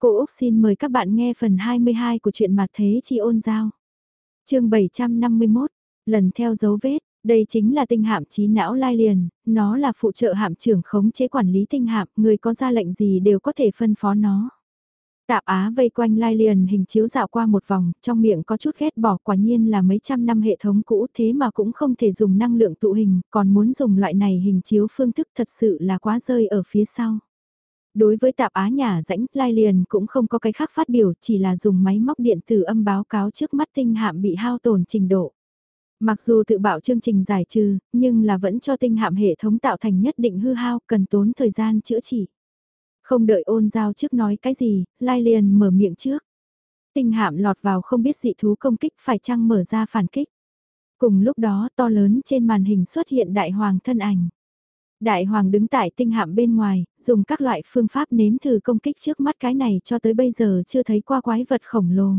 Cô Úc xin mời các bạn nghe phần 22 của truyện Mạt Thế Chi ôn giao. chương 751, lần theo dấu vết, đây chính là tinh hạm trí não lai liền, nó là phụ trợ hạm trưởng khống chế quản lý tinh hạm, người có ra lệnh gì đều có thể phân phó nó. Tạp Á vây quanh lai liền hình chiếu dạo qua một vòng, trong miệng có chút ghét bỏ quả nhiên là mấy trăm năm hệ thống cũ thế mà cũng không thể dùng năng lượng tụ hình, còn muốn dùng loại này hình chiếu phương thức thật sự là quá rơi ở phía sau. Đối với tạp á nhà rãnh, Lai liền cũng không có cái khác phát biểu, chỉ là dùng máy móc điện tử âm báo cáo trước mắt tinh hạm bị hao tổn trình độ. Mặc dù tự bảo chương trình giải trừ, nhưng là vẫn cho tinh hạm hệ thống tạo thành nhất định hư hao, cần tốn thời gian chữa trị. Không đợi ôn giao trước nói cái gì, Lai liền mở miệng trước. Tinh hạm lọt vào không biết dị thú công kích phải chăng mở ra phản kích. Cùng lúc đó to lớn trên màn hình xuất hiện đại hoàng thân ảnh. Đại hoàng đứng tại tinh hạm bên ngoài, dùng các loại phương pháp nếm thử công kích trước mắt cái này cho tới bây giờ chưa thấy qua quái vật khổng lồ.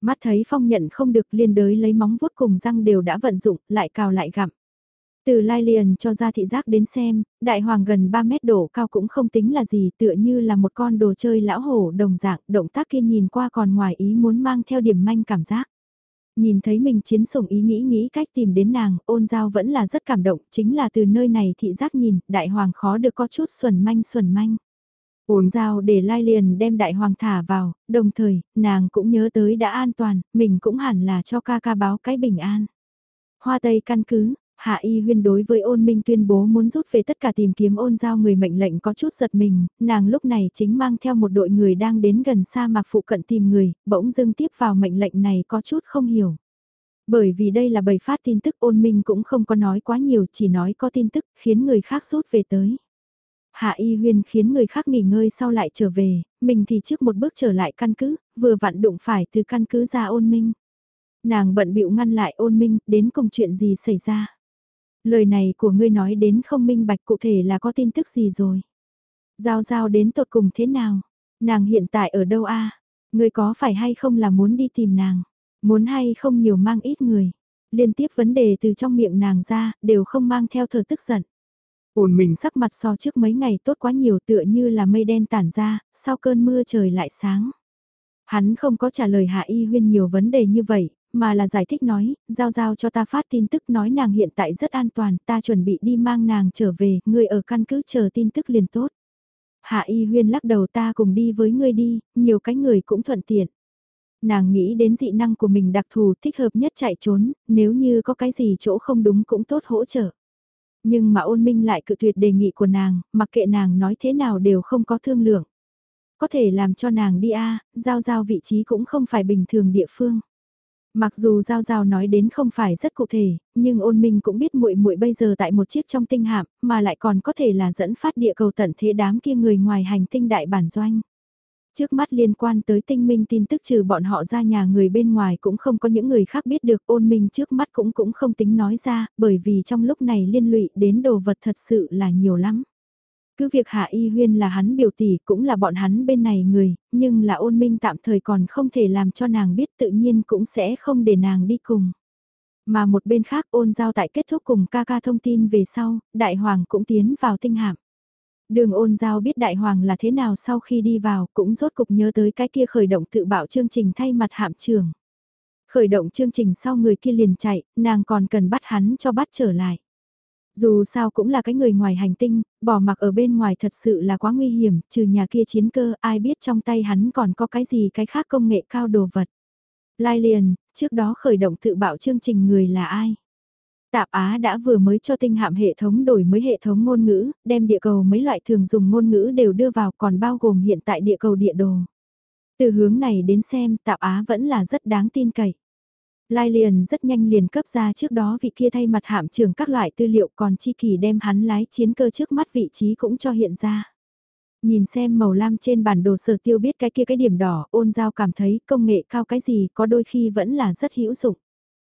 Mắt thấy phong nhận không được liên đới lấy móng vuốt cùng răng đều đã vận dụng, lại cào lại gặm. Từ lai liền cho ra thị giác đến xem, đại hoàng gần 3 mét độ cao cũng không tính là gì tựa như là một con đồ chơi lão hổ đồng dạng, động tác kia nhìn qua còn ngoài ý muốn mang theo điểm manh cảm giác. Nhìn thấy mình chiến sủng ý nghĩ nghĩ cách tìm đến nàng, ôn giao vẫn là rất cảm động, chính là từ nơi này thị giác nhìn, đại hoàng khó được có chút xuẩn manh xuẩn manh. Ôn giao để lai liền đem đại hoàng thả vào, đồng thời, nàng cũng nhớ tới đã an toàn, mình cũng hẳn là cho ca ca báo cái bình an. Hoa Tây căn cứ, Hạ Y Huyên đối với ôn minh tuyên bố muốn rút về tất cả tìm kiếm ôn giao người mệnh lệnh có chút giật mình, nàng lúc này chính mang theo một đội người đang đến gần sa mạc phụ cận tìm người, bỗng dưng tiếp vào mệnh lệnh này có chút không hiểu. Bởi vì đây là bầy phát tin tức ôn minh cũng không có nói quá nhiều chỉ nói có tin tức khiến người khác rút về tới. Hạ Y Huyên khiến người khác nghỉ ngơi sau lại trở về, mình thì trước một bước trở lại căn cứ, vừa vặn đụng phải từ căn cứ ra ôn minh. Nàng bận bịu ngăn lại ôn minh, đến cùng chuyện gì xảy ra. Lời này của ngươi nói đến không minh bạch cụ thể là có tin tức gì rồi. Giao giao đến tột cùng thế nào? Nàng hiện tại ở đâu a? Ngươi có phải hay không là muốn đi tìm nàng? Muốn hay không nhiều mang ít người? Liên tiếp vấn đề từ trong miệng nàng ra, đều không mang theo thờ tức giận. Ổn mình sắc mặt so trước mấy ngày tốt quá nhiều tựa như là mây đen tản ra, sau cơn mưa trời lại sáng. Hắn không có trả lời Hạ Y Huyên nhiều vấn đề như vậy, mà là giải thích nói, giao giao cho ta phát tin tức nói nàng hiện tại rất an toàn, ta chuẩn bị đi mang nàng trở về, người ở căn cứ chờ tin tức liền tốt. Hạ Y Huyên lắc đầu ta cùng đi với ngươi đi, nhiều cái người cũng thuận tiện. Nàng nghĩ đến dị năng của mình đặc thù thích hợp nhất chạy trốn, nếu như có cái gì chỗ không đúng cũng tốt hỗ trợ. Nhưng mà ôn minh lại cự tuyệt đề nghị của nàng, mặc kệ nàng nói thế nào đều không có thương lượng. Có thể làm cho nàng đi a giao giao vị trí cũng không phải bình thường địa phương. Mặc dù Giao Giao nói đến không phải rất cụ thể, nhưng ôn minh cũng biết muội muội bây giờ tại một chiếc trong tinh hạm, mà lại còn có thể là dẫn phát địa cầu tận thế đám kia người ngoài hành tinh đại bản doanh. Trước mắt liên quan tới tinh minh tin tức trừ bọn họ ra nhà người bên ngoài cũng không có những người khác biết được ôn minh trước mắt cũng cũng không tính nói ra, bởi vì trong lúc này liên lụy đến đồ vật thật sự là nhiều lắm. Cứ việc Hạ Y Huyên là hắn biểu tỷ cũng là bọn hắn bên này người, nhưng là ôn minh tạm thời còn không thể làm cho nàng biết tự nhiên cũng sẽ không để nàng đi cùng. Mà một bên khác ôn giao tại kết thúc cùng ca ca thông tin về sau, Đại Hoàng cũng tiến vào tinh hạm. Đường ôn giao biết Đại Hoàng là thế nào sau khi đi vào cũng rốt cục nhớ tới cái kia khởi động tự bảo chương trình thay mặt hạm trường. Khởi động chương trình sau người kia liền chạy, nàng còn cần bắt hắn cho bắt trở lại. Dù sao cũng là cái người ngoài hành tinh, bỏ mặc ở bên ngoài thật sự là quá nguy hiểm, trừ nhà kia chiến cơ, ai biết trong tay hắn còn có cái gì cái khác công nghệ cao đồ vật. Lai liền, trước đó khởi động tự bảo chương trình người là ai? Tạp Á đã vừa mới cho tinh hạm hệ thống đổi mới hệ thống ngôn ngữ, đem địa cầu mấy loại thường dùng ngôn ngữ đều đưa vào còn bao gồm hiện tại địa cầu địa đồ. Từ hướng này đến xem Tạp Á vẫn là rất đáng tin cậy. Lai liền rất nhanh liền cấp ra trước đó vị kia thay mặt hạm trưởng các loại tư liệu còn chi kỳ đem hắn lái chiến cơ trước mắt vị trí cũng cho hiện ra. Nhìn xem màu lam trên bản đồ sở tiêu biết cái kia cái điểm đỏ ôn giao cảm thấy công nghệ cao cái gì có đôi khi vẫn là rất hữu dụng.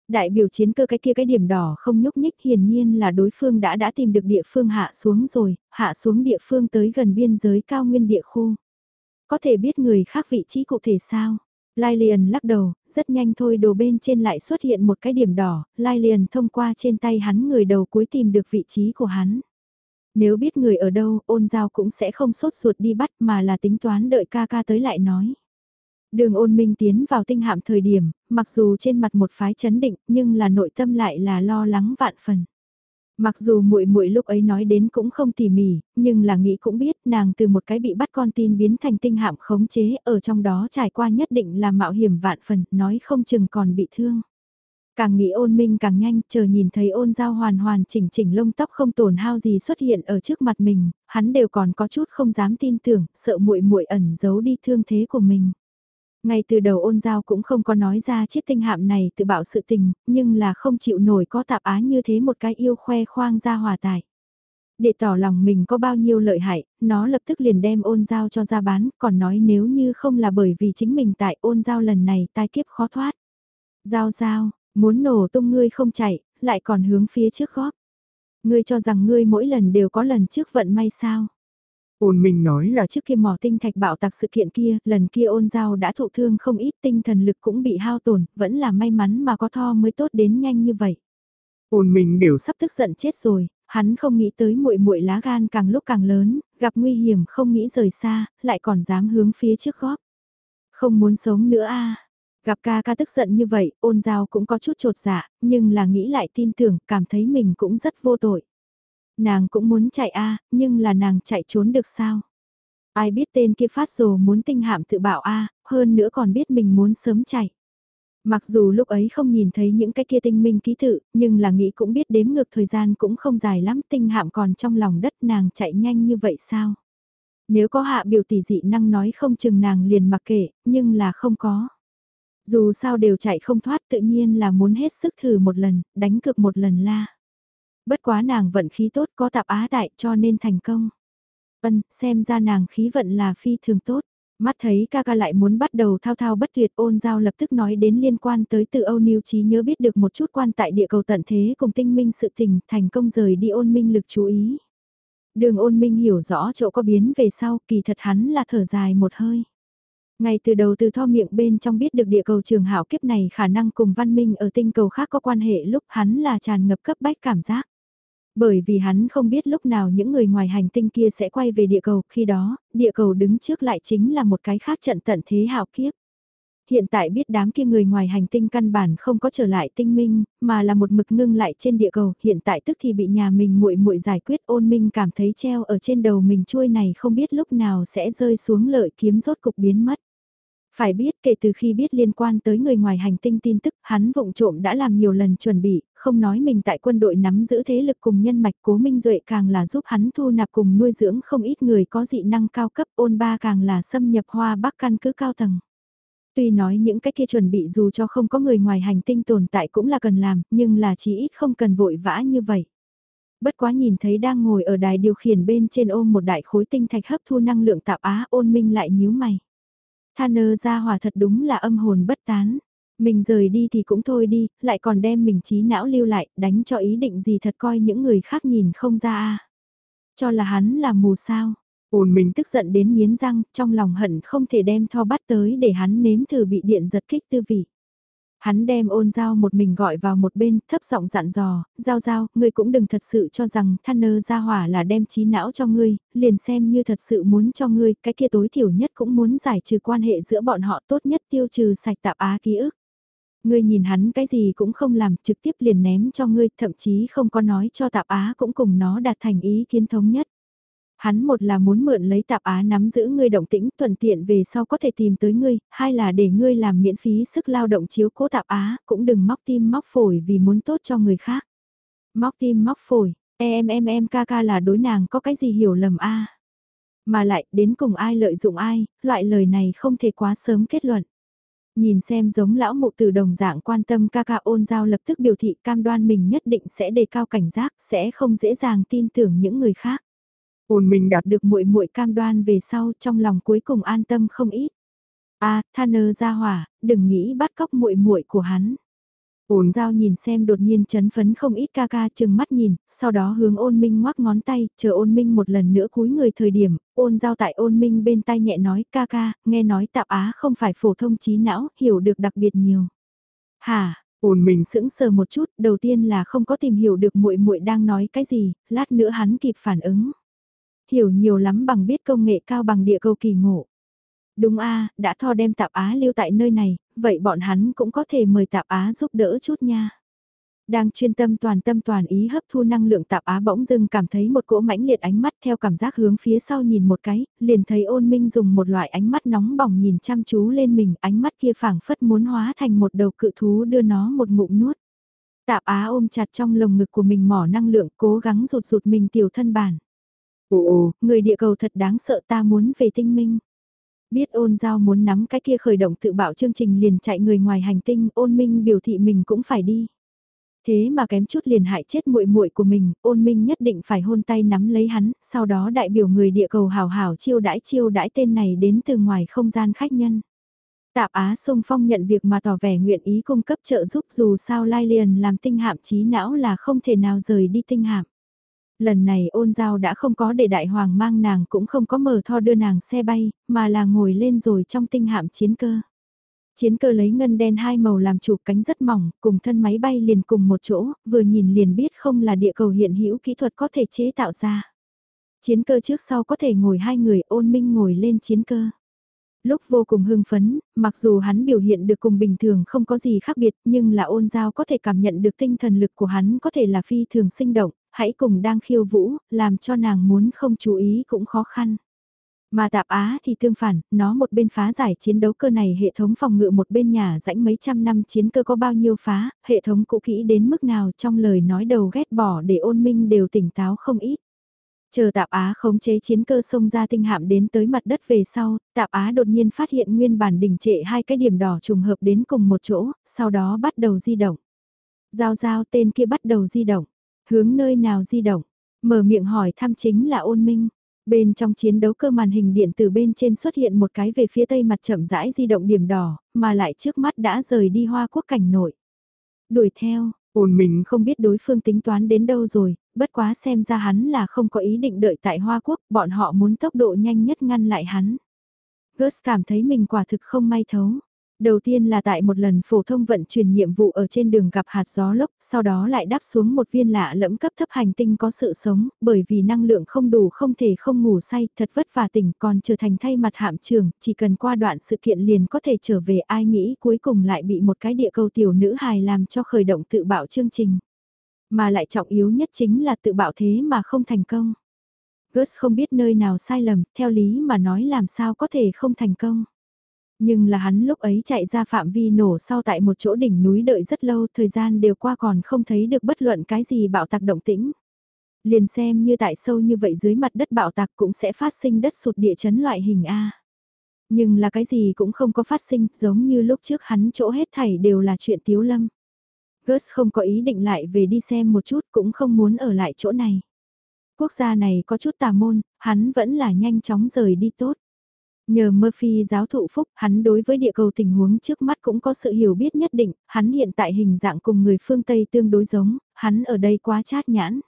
Đại biểu chiến cơ cái kia cái điểm đỏ không nhúc nhích hiển nhiên là đối phương đã đã tìm được địa phương hạ xuống rồi, hạ xuống địa phương tới gần biên giới cao nguyên địa khu. Có thể biết người khác vị trí cụ thể sao? Lai liền lắc đầu, rất nhanh thôi đồ bên trên lại xuất hiện một cái điểm đỏ, Lai liền thông qua trên tay hắn người đầu cuối tìm được vị trí của hắn. Nếu biết người ở đâu, ôn giao cũng sẽ không sốt ruột đi bắt mà là tính toán đợi ca ca tới lại nói. Đường ôn minh tiến vào tinh hạm thời điểm, mặc dù trên mặt một phái chấn định nhưng là nội tâm lại là lo lắng vạn phần. Mặc dù muội muội lúc ấy nói đến cũng không tỉ mỉ, nhưng là nghĩ cũng biết nàng từ một cái bị bắt con tin biến thành tinh hạm khống chế ở trong đó trải qua nhất định là mạo hiểm vạn phần, nói không chừng còn bị thương. Càng nghĩ ôn minh càng nhanh, chờ nhìn thấy ôn giao hoàn hoàn chỉnh chỉnh lông tóc không tổn hao gì xuất hiện ở trước mặt mình, hắn đều còn có chút không dám tin tưởng, sợ muội muội ẩn giấu đi thương thế của mình. Ngay từ đầu ôn giao cũng không có nói ra chiếc tinh hạm này tự bạo sự tình, nhưng là không chịu nổi có tạp á như thế một cái yêu khoe khoang ra hòa tài. Để tỏ lòng mình có bao nhiêu lợi hại, nó lập tức liền đem ôn giao cho ra bán, còn nói nếu như không là bởi vì chính mình tại ôn giao lần này tai kiếp khó thoát. Giao giao, muốn nổ tung ngươi không chạy, lại còn hướng phía trước góp. Ngươi cho rằng ngươi mỗi lần đều có lần trước vận may sao? Ôn Minh nói là trước kia mỏ tinh thạch bạo tạc sự kiện kia, lần kia ôn giao đã thụ thương không ít tinh thần lực cũng bị hao tổn, vẫn là may mắn mà có tho mới tốt đến nhanh như vậy. Ôn Minh đều sắp tức giận chết rồi, hắn không nghĩ tới muội muội lá gan càng lúc càng lớn, gặp nguy hiểm không nghĩ rời xa, lại còn dám hướng phía trước góp. Không muốn sống nữa a. Gặp ca ca tức giận như vậy, ôn giao cũng có chút trột dạ, nhưng là nghĩ lại tin tưởng, cảm thấy mình cũng rất vô tội. Nàng cũng muốn chạy a nhưng là nàng chạy trốn được sao? Ai biết tên kia phát rồ muốn tinh hạm tự bảo a hơn nữa còn biết mình muốn sớm chạy. Mặc dù lúc ấy không nhìn thấy những cái kia tinh minh ký tự, nhưng là nghĩ cũng biết đếm ngược thời gian cũng không dài lắm, tinh hạm còn trong lòng đất nàng chạy nhanh như vậy sao? Nếu có hạ biểu tỷ dị năng nói không chừng nàng liền mặc kệ, nhưng là không có. Dù sao đều chạy không thoát tự nhiên là muốn hết sức thử một lần, đánh cược một lần la. Bất quá nàng vận khí tốt có tạp á đại cho nên thành công. Vân, xem ra nàng khí vận là phi thường tốt. Mắt thấy ca ca lại muốn bắt đầu thao thao bất tuyệt ôn giao lập tức nói đến liên quan tới từ Âu Niu Trí nhớ biết được một chút quan tại địa cầu tận thế cùng tinh minh sự tình thành công rời đi ôn minh lực chú ý. Đường ôn minh hiểu rõ chỗ có biến về sau kỳ thật hắn là thở dài một hơi. Ngay từ đầu từ tho miệng bên trong biết được địa cầu trường hảo kiếp này khả năng cùng văn minh ở tinh cầu khác có quan hệ lúc hắn là tràn ngập cấp bách cảm giác. Bởi vì hắn không biết lúc nào những người ngoài hành tinh kia sẽ quay về địa cầu, khi đó, địa cầu đứng trước lại chính là một cái khác trận tận thế hạo kiếp. Hiện tại biết đám kia người ngoài hành tinh căn bản không có trở lại tinh minh, mà là một mực ngưng lại trên địa cầu, hiện tại tức thì bị nhà mình muội muội giải quyết ôn minh cảm thấy treo ở trên đầu mình chuôi này không biết lúc nào sẽ rơi xuống lợi kiếm rốt cục biến mất. Phải biết kể từ khi biết liên quan tới người ngoài hành tinh tin tức hắn vụng trộm đã làm nhiều lần chuẩn bị, không nói mình tại quân đội nắm giữ thế lực cùng nhân mạch cố minh duệ càng là giúp hắn thu nạp cùng nuôi dưỡng không ít người có dị năng cao cấp ôn ba càng là xâm nhập hoa bắc căn cứ cao tầng. Tuy nói những cái kia chuẩn bị dù cho không có người ngoài hành tinh tồn tại cũng là cần làm, nhưng là chỉ ít không cần vội vã như vậy. Bất quá nhìn thấy đang ngồi ở đài điều khiển bên trên ôm một đại khối tinh thạch hấp thu năng lượng tạp á ôn minh lại nhíu mày. Thanner ra hỏa thật đúng là âm hồn bất tán. Mình rời đi thì cũng thôi đi, lại còn đem mình trí não lưu lại, đánh cho ý định gì thật coi những người khác nhìn không ra a Cho là hắn là mù sao. Ôn mình tức giận đến miến răng, trong lòng hận không thể đem tho bắt tới để hắn nếm thử bị điện giật kích tư vị. Hắn đem ôn dao một mình gọi vào một bên, thấp giọng dặn dò, giao giao, ngươi cũng đừng thật sự cho rằng Tanner ra hỏa là đem trí não cho ngươi, liền xem như thật sự muốn cho ngươi, cái kia tối thiểu nhất cũng muốn giải trừ quan hệ giữa bọn họ tốt nhất tiêu trừ sạch tạp á ký ức. Ngươi nhìn hắn cái gì cũng không làm, trực tiếp liền ném cho ngươi, thậm chí không có nói cho tạp á cũng cùng nó đạt thành ý kiến thống nhất. Hắn một là muốn mượn lấy tạp á nắm giữ ngươi động tĩnh thuận tiện về sau có thể tìm tới ngươi, hai là để ngươi làm miễn phí sức lao động chiếu cố tạp á, cũng đừng móc tim móc phổi vì muốn tốt cho người khác. Móc tim móc phổi, em em em ca ca là đối nàng có cái gì hiểu lầm a Mà lại đến cùng ai lợi dụng ai, loại lời này không thể quá sớm kết luận. Nhìn xem giống lão mụ từ đồng dạng quan tâm ca ca ôn giao lập tức biểu thị cam đoan mình nhất định sẽ đề cao cảnh giác, sẽ không dễ dàng tin tưởng những người khác. Ôn mình đạt được muội muội cam đoan về sau trong lòng cuối cùng an tâm không ít. A, à, Tanner ra hỏa, đừng nghĩ bắt cóc muội muội của hắn. Ôn giao nhìn xem đột nhiên chấn phấn không ít ca ca chừng mắt nhìn, sau đó hướng ôn minh ngoắc ngón tay, chờ ôn minh một lần nữa cúi người thời điểm, ôn giao tại ôn minh bên tay nhẹ nói ca ca, nghe nói tạp á không phải phổ thông trí não, hiểu được đặc biệt nhiều. Hả, ôn minh sững sờ một chút, đầu tiên là không có tìm hiểu được muội muội đang nói cái gì, lát nữa hắn kịp phản ứng. Hiểu nhiều lắm bằng biết công nghệ cao bằng địa cầu kỳ ngộ. Đúng a, đã tho đem tạp á lưu tại nơi này, vậy bọn hắn cũng có thể mời tạp á giúp đỡ chút nha. Đang chuyên tâm toàn tâm toàn ý hấp thu năng lượng tạp á bỗng dưng cảm thấy một cỗ mãnh liệt ánh mắt theo cảm giác hướng phía sau nhìn một cái, liền thấy ôn minh dùng một loại ánh mắt nóng bỏng nhìn chăm chú lên mình, ánh mắt kia phảng phất muốn hóa thành một đầu cự thú đưa nó một ngụm nuốt. Tạp á ôm chặt trong lồng ngực của mình mỏ năng lượng cố gắng rụt rụt mình tiểu thân bản. Ồ ồ, người địa cầu thật đáng sợ ta muốn về tinh minh. Biết ôn giao muốn nắm cái kia khởi động tự bảo chương trình liền chạy người ngoài hành tinh ôn minh biểu thị mình cũng phải đi. Thế mà kém chút liền hại chết muội muội của mình, ôn minh nhất định phải hôn tay nắm lấy hắn, sau đó đại biểu người địa cầu hào hào chiêu đãi chiêu đãi tên này đến từ ngoài không gian khách nhân. Tạp Á sung phong nhận việc mà tỏ vẻ nguyện ý cung cấp trợ giúp dù sao Lai liền làm tinh hạm trí não là không thể nào rời đi tinh hạm. Lần này ôn giao đã không có để đại hoàng mang nàng cũng không có mở tho đưa nàng xe bay, mà là ngồi lên rồi trong tinh hạm chiến cơ. Chiến cơ lấy ngân đen hai màu làm chủ cánh rất mỏng, cùng thân máy bay liền cùng một chỗ, vừa nhìn liền biết không là địa cầu hiện hữu kỹ thuật có thể chế tạo ra. Chiến cơ trước sau có thể ngồi hai người ôn minh ngồi lên chiến cơ. Lúc vô cùng hưng phấn, mặc dù hắn biểu hiện được cùng bình thường không có gì khác biệt nhưng là ôn giao có thể cảm nhận được tinh thần lực của hắn có thể là phi thường sinh động, hãy cùng đang khiêu vũ, làm cho nàng muốn không chú ý cũng khó khăn. Mà tạp Á thì tương phản, nó một bên phá giải chiến đấu cơ này hệ thống phòng ngự một bên nhà rãnh mấy trăm năm chiến cơ có bao nhiêu phá, hệ thống cũ kỹ đến mức nào trong lời nói đầu ghét bỏ để ôn minh đều tỉnh táo không ít. Chờ tạp Á khống chế chiến cơ xông ra tinh hạm đến tới mặt đất về sau, tạp Á đột nhiên phát hiện nguyên bản đỉnh trệ hai cái điểm đỏ trùng hợp đến cùng một chỗ, sau đó bắt đầu di động. Giao giao tên kia bắt đầu di động, hướng nơi nào di động, mở miệng hỏi thăm chính là ôn minh. Bên trong chiến đấu cơ màn hình điện từ bên trên xuất hiện một cái về phía tây mặt chậm rãi di động điểm đỏ, mà lại trước mắt đã rời đi hoa quốc cảnh nội. Đuổi theo, ôn mình không biết đối phương tính toán đến đâu rồi, bất quá xem ra hắn là không có ý định đợi tại Hoa Quốc, bọn họ muốn tốc độ nhanh nhất ngăn lại hắn. Gus cảm thấy mình quả thực không may thấu. Đầu tiên là tại một lần phổ thông vận chuyển nhiệm vụ ở trên đường gặp hạt gió lốc, sau đó lại đáp xuống một viên lạ lẫm cấp thấp hành tinh có sự sống, bởi vì năng lượng không đủ không thể không ngủ say, thật vất vả tỉnh còn trở thành thay mặt hạm trường, chỉ cần qua đoạn sự kiện liền có thể trở về ai nghĩ cuối cùng lại bị một cái địa cầu tiểu nữ hài làm cho khởi động tự bạo chương trình. Mà lại trọng yếu nhất chính là tự bạo thế mà không thành công. Gus không biết nơi nào sai lầm, theo lý mà nói làm sao có thể không thành công. Nhưng là hắn lúc ấy chạy ra phạm vi nổ sau tại một chỗ đỉnh núi đợi rất lâu, thời gian đều qua còn không thấy được bất luận cái gì bạo tạc động tĩnh. Liền xem như tại sâu như vậy dưới mặt đất bạo tạc cũng sẽ phát sinh đất sụt địa chấn loại hình A. Nhưng là cái gì cũng không có phát sinh, giống như lúc trước hắn chỗ hết thảy đều là chuyện tiếu lâm. Gus không có ý định lại về đi xem một chút cũng không muốn ở lại chỗ này. Quốc gia này có chút tà môn, hắn vẫn là nhanh chóng rời đi tốt. Nhờ Murphy giáo thụ phúc, hắn đối với địa cầu tình huống trước mắt cũng có sự hiểu biết nhất định, hắn hiện tại hình dạng cùng người phương Tây tương đối giống, hắn ở đây quá chát nhãn.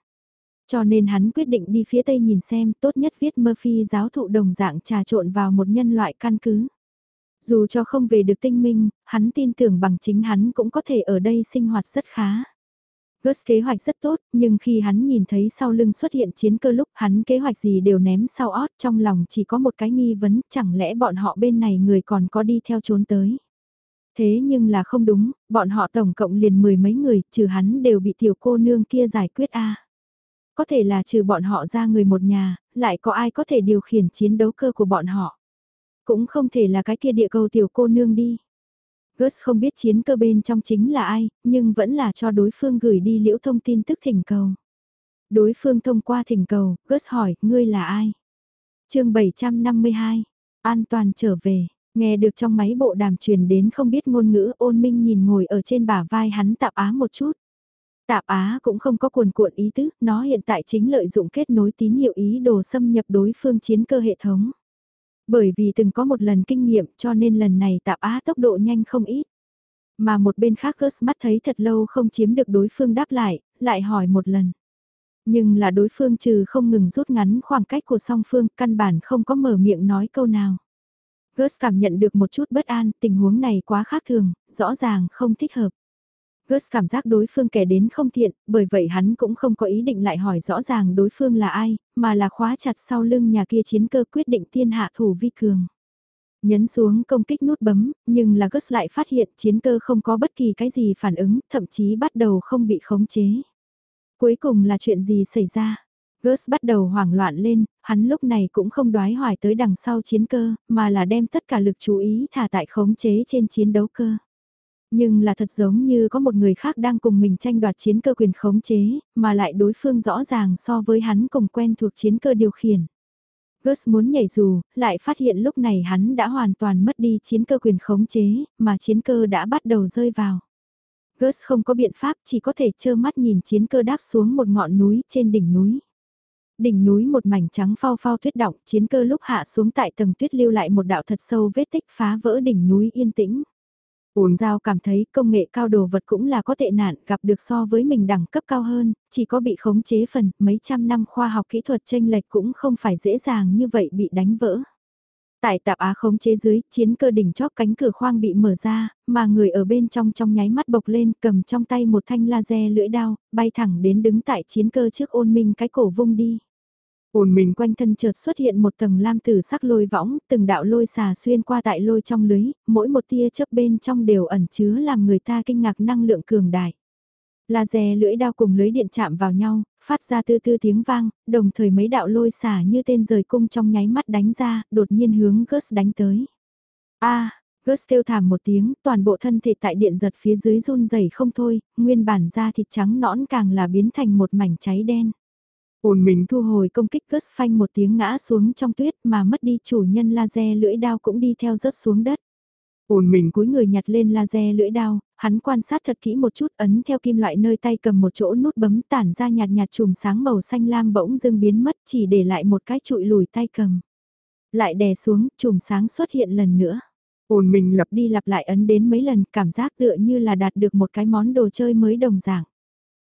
Cho nên hắn quyết định đi phía Tây nhìn xem, tốt nhất viết Murphy giáo thụ đồng dạng trà trộn vào một nhân loại căn cứ. Dù cho không về được tinh minh, hắn tin tưởng bằng chính hắn cũng có thể ở đây sinh hoạt rất khá. Gus kế hoạch rất tốt, nhưng khi hắn nhìn thấy sau lưng xuất hiện chiến cơ lúc hắn kế hoạch gì đều ném sau ót trong lòng chỉ có một cái nghi vấn chẳng lẽ bọn họ bên này người còn có đi theo trốn tới. Thế nhưng là không đúng, bọn họ tổng cộng liền mười mấy người, trừ hắn đều bị tiểu cô nương kia giải quyết a. Có thể là trừ bọn họ ra người một nhà, lại có ai có thể điều khiển chiến đấu cơ của bọn họ. Cũng không thể là cái kia địa cầu tiểu cô nương đi. Gus không biết chiến cơ bên trong chính là ai, nhưng vẫn là cho đối phương gửi đi liễu thông tin tức thỉnh cầu. Đối phương thông qua thỉnh cầu, Gus hỏi, ngươi là ai? chương 752, an toàn trở về, nghe được trong máy bộ đàm truyền đến không biết ngôn ngữ ôn minh nhìn ngồi ở trên bả vai hắn tạp á một chút. Tạp Á cũng không có cuồn cuộn ý tứ, nó hiện tại chính lợi dụng kết nối tín hiệu ý đồ xâm nhập đối phương chiến cơ hệ thống. Bởi vì từng có một lần kinh nghiệm cho nên lần này tạp á tốc độ nhanh không ít. Mà một bên khác Gus mắt thấy thật lâu không chiếm được đối phương đáp lại, lại hỏi một lần. Nhưng là đối phương trừ không ngừng rút ngắn khoảng cách của song phương, căn bản không có mở miệng nói câu nào. Gus cảm nhận được một chút bất an, tình huống này quá khác thường, rõ ràng không thích hợp. Gus cảm giác đối phương kẻ đến không thiện, bởi vậy hắn cũng không có ý định lại hỏi rõ ràng đối phương là ai, mà là khóa chặt sau lưng nhà kia chiến cơ quyết định tiên hạ thủ vi cường. Nhấn xuống công kích nút bấm, nhưng là Gus lại phát hiện chiến cơ không có bất kỳ cái gì phản ứng, thậm chí bắt đầu không bị khống chế. Cuối cùng là chuyện gì xảy ra? Gus bắt đầu hoảng loạn lên, hắn lúc này cũng không đoái hoài tới đằng sau chiến cơ, mà là đem tất cả lực chú ý thả tại khống chế trên chiến đấu cơ. Nhưng là thật giống như có một người khác đang cùng mình tranh đoạt chiến cơ quyền khống chế, mà lại đối phương rõ ràng so với hắn cùng quen thuộc chiến cơ điều khiển. Gus muốn nhảy dù, lại phát hiện lúc này hắn đã hoàn toàn mất đi chiến cơ quyền khống chế, mà chiến cơ đã bắt đầu rơi vào. Gus không có biện pháp chỉ có thể trơ mắt nhìn chiến cơ đáp xuống một ngọn núi trên đỉnh núi. Đỉnh núi một mảnh trắng phao phao tuyết động, chiến cơ lúc hạ xuống tại tầng tuyết lưu lại một đạo thật sâu vết tích phá vỡ đỉnh núi yên tĩnh. Uống giao cảm thấy công nghệ cao đồ vật cũng là có tệ nạn gặp được so với mình đẳng cấp cao hơn, chỉ có bị khống chế phần mấy trăm năm khoa học kỹ thuật tranh lệch cũng không phải dễ dàng như vậy bị đánh vỡ. Tại tạp á khống chế dưới, chiến cơ đỉnh chóp cánh cửa khoang bị mở ra, mà người ở bên trong trong nháy mắt bộc lên cầm trong tay một thanh laser lưỡi đao, bay thẳng đến đứng tại chiến cơ trước ôn minh cái cổ vung đi. Ôn mình quanh thân chợt xuất hiện một tầng lam tử sắc lôi võng, từng đạo lôi xà xuyên qua tại lôi trong lưới, mỗi một tia chớp bên trong đều ẩn chứa làm người ta kinh ngạc năng lượng cường đại. Laser lưỡi đao cùng lưới điện chạm vào nhau, phát ra tư tư tiếng vang, đồng thời mấy đạo lôi xả như tên rời cung trong nháy mắt đánh ra, đột nhiên hướng Gus đánh tới. A, à, Gus kêu thảm một tiếng, toàn bộ thân thể tại điện giật phía dưới run rẩy không thôi, nguyên bản da thịt trắng nõn càng là biến thành một mảnh cháy đen. Ôn mình thu hồi công kích Gus phanh một tiếng ngã xuống trong tuyết mà mất đi chủ nhân laser lưỡi đao cũng đi theo rớt xuống đất. Ôn mình cúi người nhặt lên laser lưỡi đao, hắn quan sát thật kỹ một chút ấn theo kim loại nơi tay cầm một chỗ nút bấm tản ra nhạt nhạt chùm sáng màu xanh lam bỗng dưng biến mất chỉ để lại một cái trụi lùi tay cầm. Lại đè xuống, chùm sáng xuất hiện lần nữa. Ôn mình lặp đi lặp lại ấn đến mấy lần cảm giác tựa như là đạt được một cái món đồ chơi mới đồng dạng.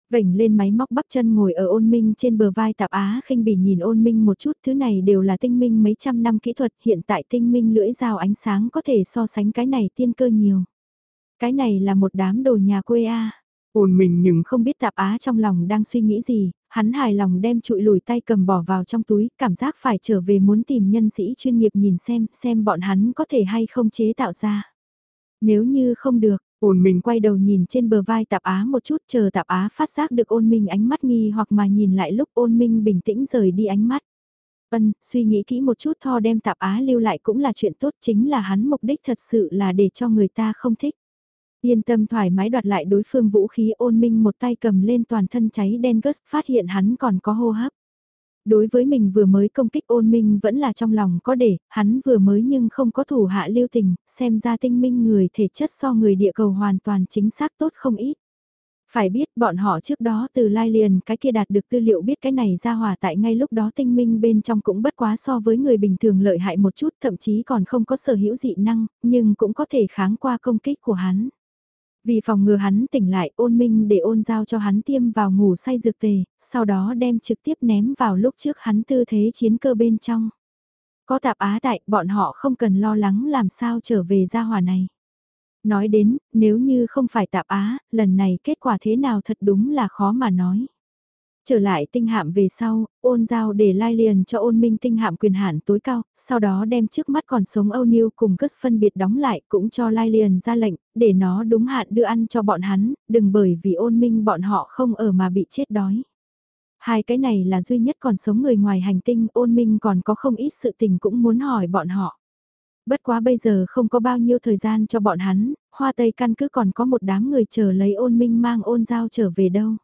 Vảnh lên máy móc bắp chân ngồi ở ôn minh trên bờ vai tạp á khinh bỉ nhìn ôn minh một chút thứ này đều là tinh minh mấy trăm năm kỹ thuật hiện tại tinh minh lưỡi dao ánh sáng có thể so sánh cái này tiên cơ nhiều. Cái này là một đám đồ nhà quê a Ôn minh nhưng không biết tạp á trong lòng đang suy nghĩ gì, hắn hài lòng đem trụi lùi tay cầm bỏ vào trong túi, cảm giác phải trở về muốn tìm nhân sĩ chuyên nghiệp nhìn xem, xem bọn hắn có thể hay không chế tạo ra. Nếu như không được, ôn mình quay đầu nhìn trên bờ vai tạp á một chút chờ tạp á phát giác được ôn minh ánh mắt nghi hoặc mà nhìn lại lúc ôn minh bình tĩnh rời đi ánh mắt. Ân, suy nghĩ kỹ một chút tho đem tạp á lưu lại cũng là chuyện tốt chính là hắn mục đích thật sự là để cho người ta không thích. Yên tâm thoải mái đoạt lại đối phương vũ khí ôn minh một tay cầm lên toàn thân cháy đen gớt phát hiện hắn còn có hô hấp. Đối với mình vừa mới công kích ôn minh vẫn là trong lòng có để, hắn vừa mới nhưng không có thủ hạ lưu tình, xem ra tinh minh người thể chất so người địa cầu hoàn toàn chính xác tốt không ít. Phải biết bọn họ trước đó từ lai liền cái kia đạt được tư liệu biết cái này ra hòa tại ngay lúc đó tinh minh bên trong cũng bất quá so với người bình thường lợi hại một chút thậm chí còn không có sở hữu dị năng, nhưng cũng có thể kháng qua công kích của hắn. Vì phòng ngừa hắn tỉnh lại ôn minh để ôn giao cho hắn tiêm vào ngủ say dược tề, sau đó đem trực tiếp ném vào lúc trước hắn tư thế chiến cơ bên trong. Có tạp á tại, bọn họ không cần lo lắng làm sao trở về gia hòa này. Nói đến, nếu như không phải tạp á, lần này kết quả thế nào thật đúng là khó mà nói. Trở lại tinh hạm về sau, ôn giao để lai liền cho ôn minh tinh hạm quyền hạn tối cao, sau đó đem trước mắt còn sống Âu Niu cùng Gus phân biệt đóng lại cũng cho lai liền ra lệnh, để nó đúng hạn đưa ăn cho bọn hắn, đừng bởi vì ôn minh bọn họ không ở mà bị chết đói. Hai cái này là duy nhất còn sống người ngoài hành tinh, ôn minh còn có không ít sự tình cũng muốn hỏi bọn họ. Bất quá bây giờ không có bao nhiêu thời gian cho bọn hắn, hoa tây căn cứ còn có một đám người chờ lấy ôn minh mang ôn giao trở về đâu.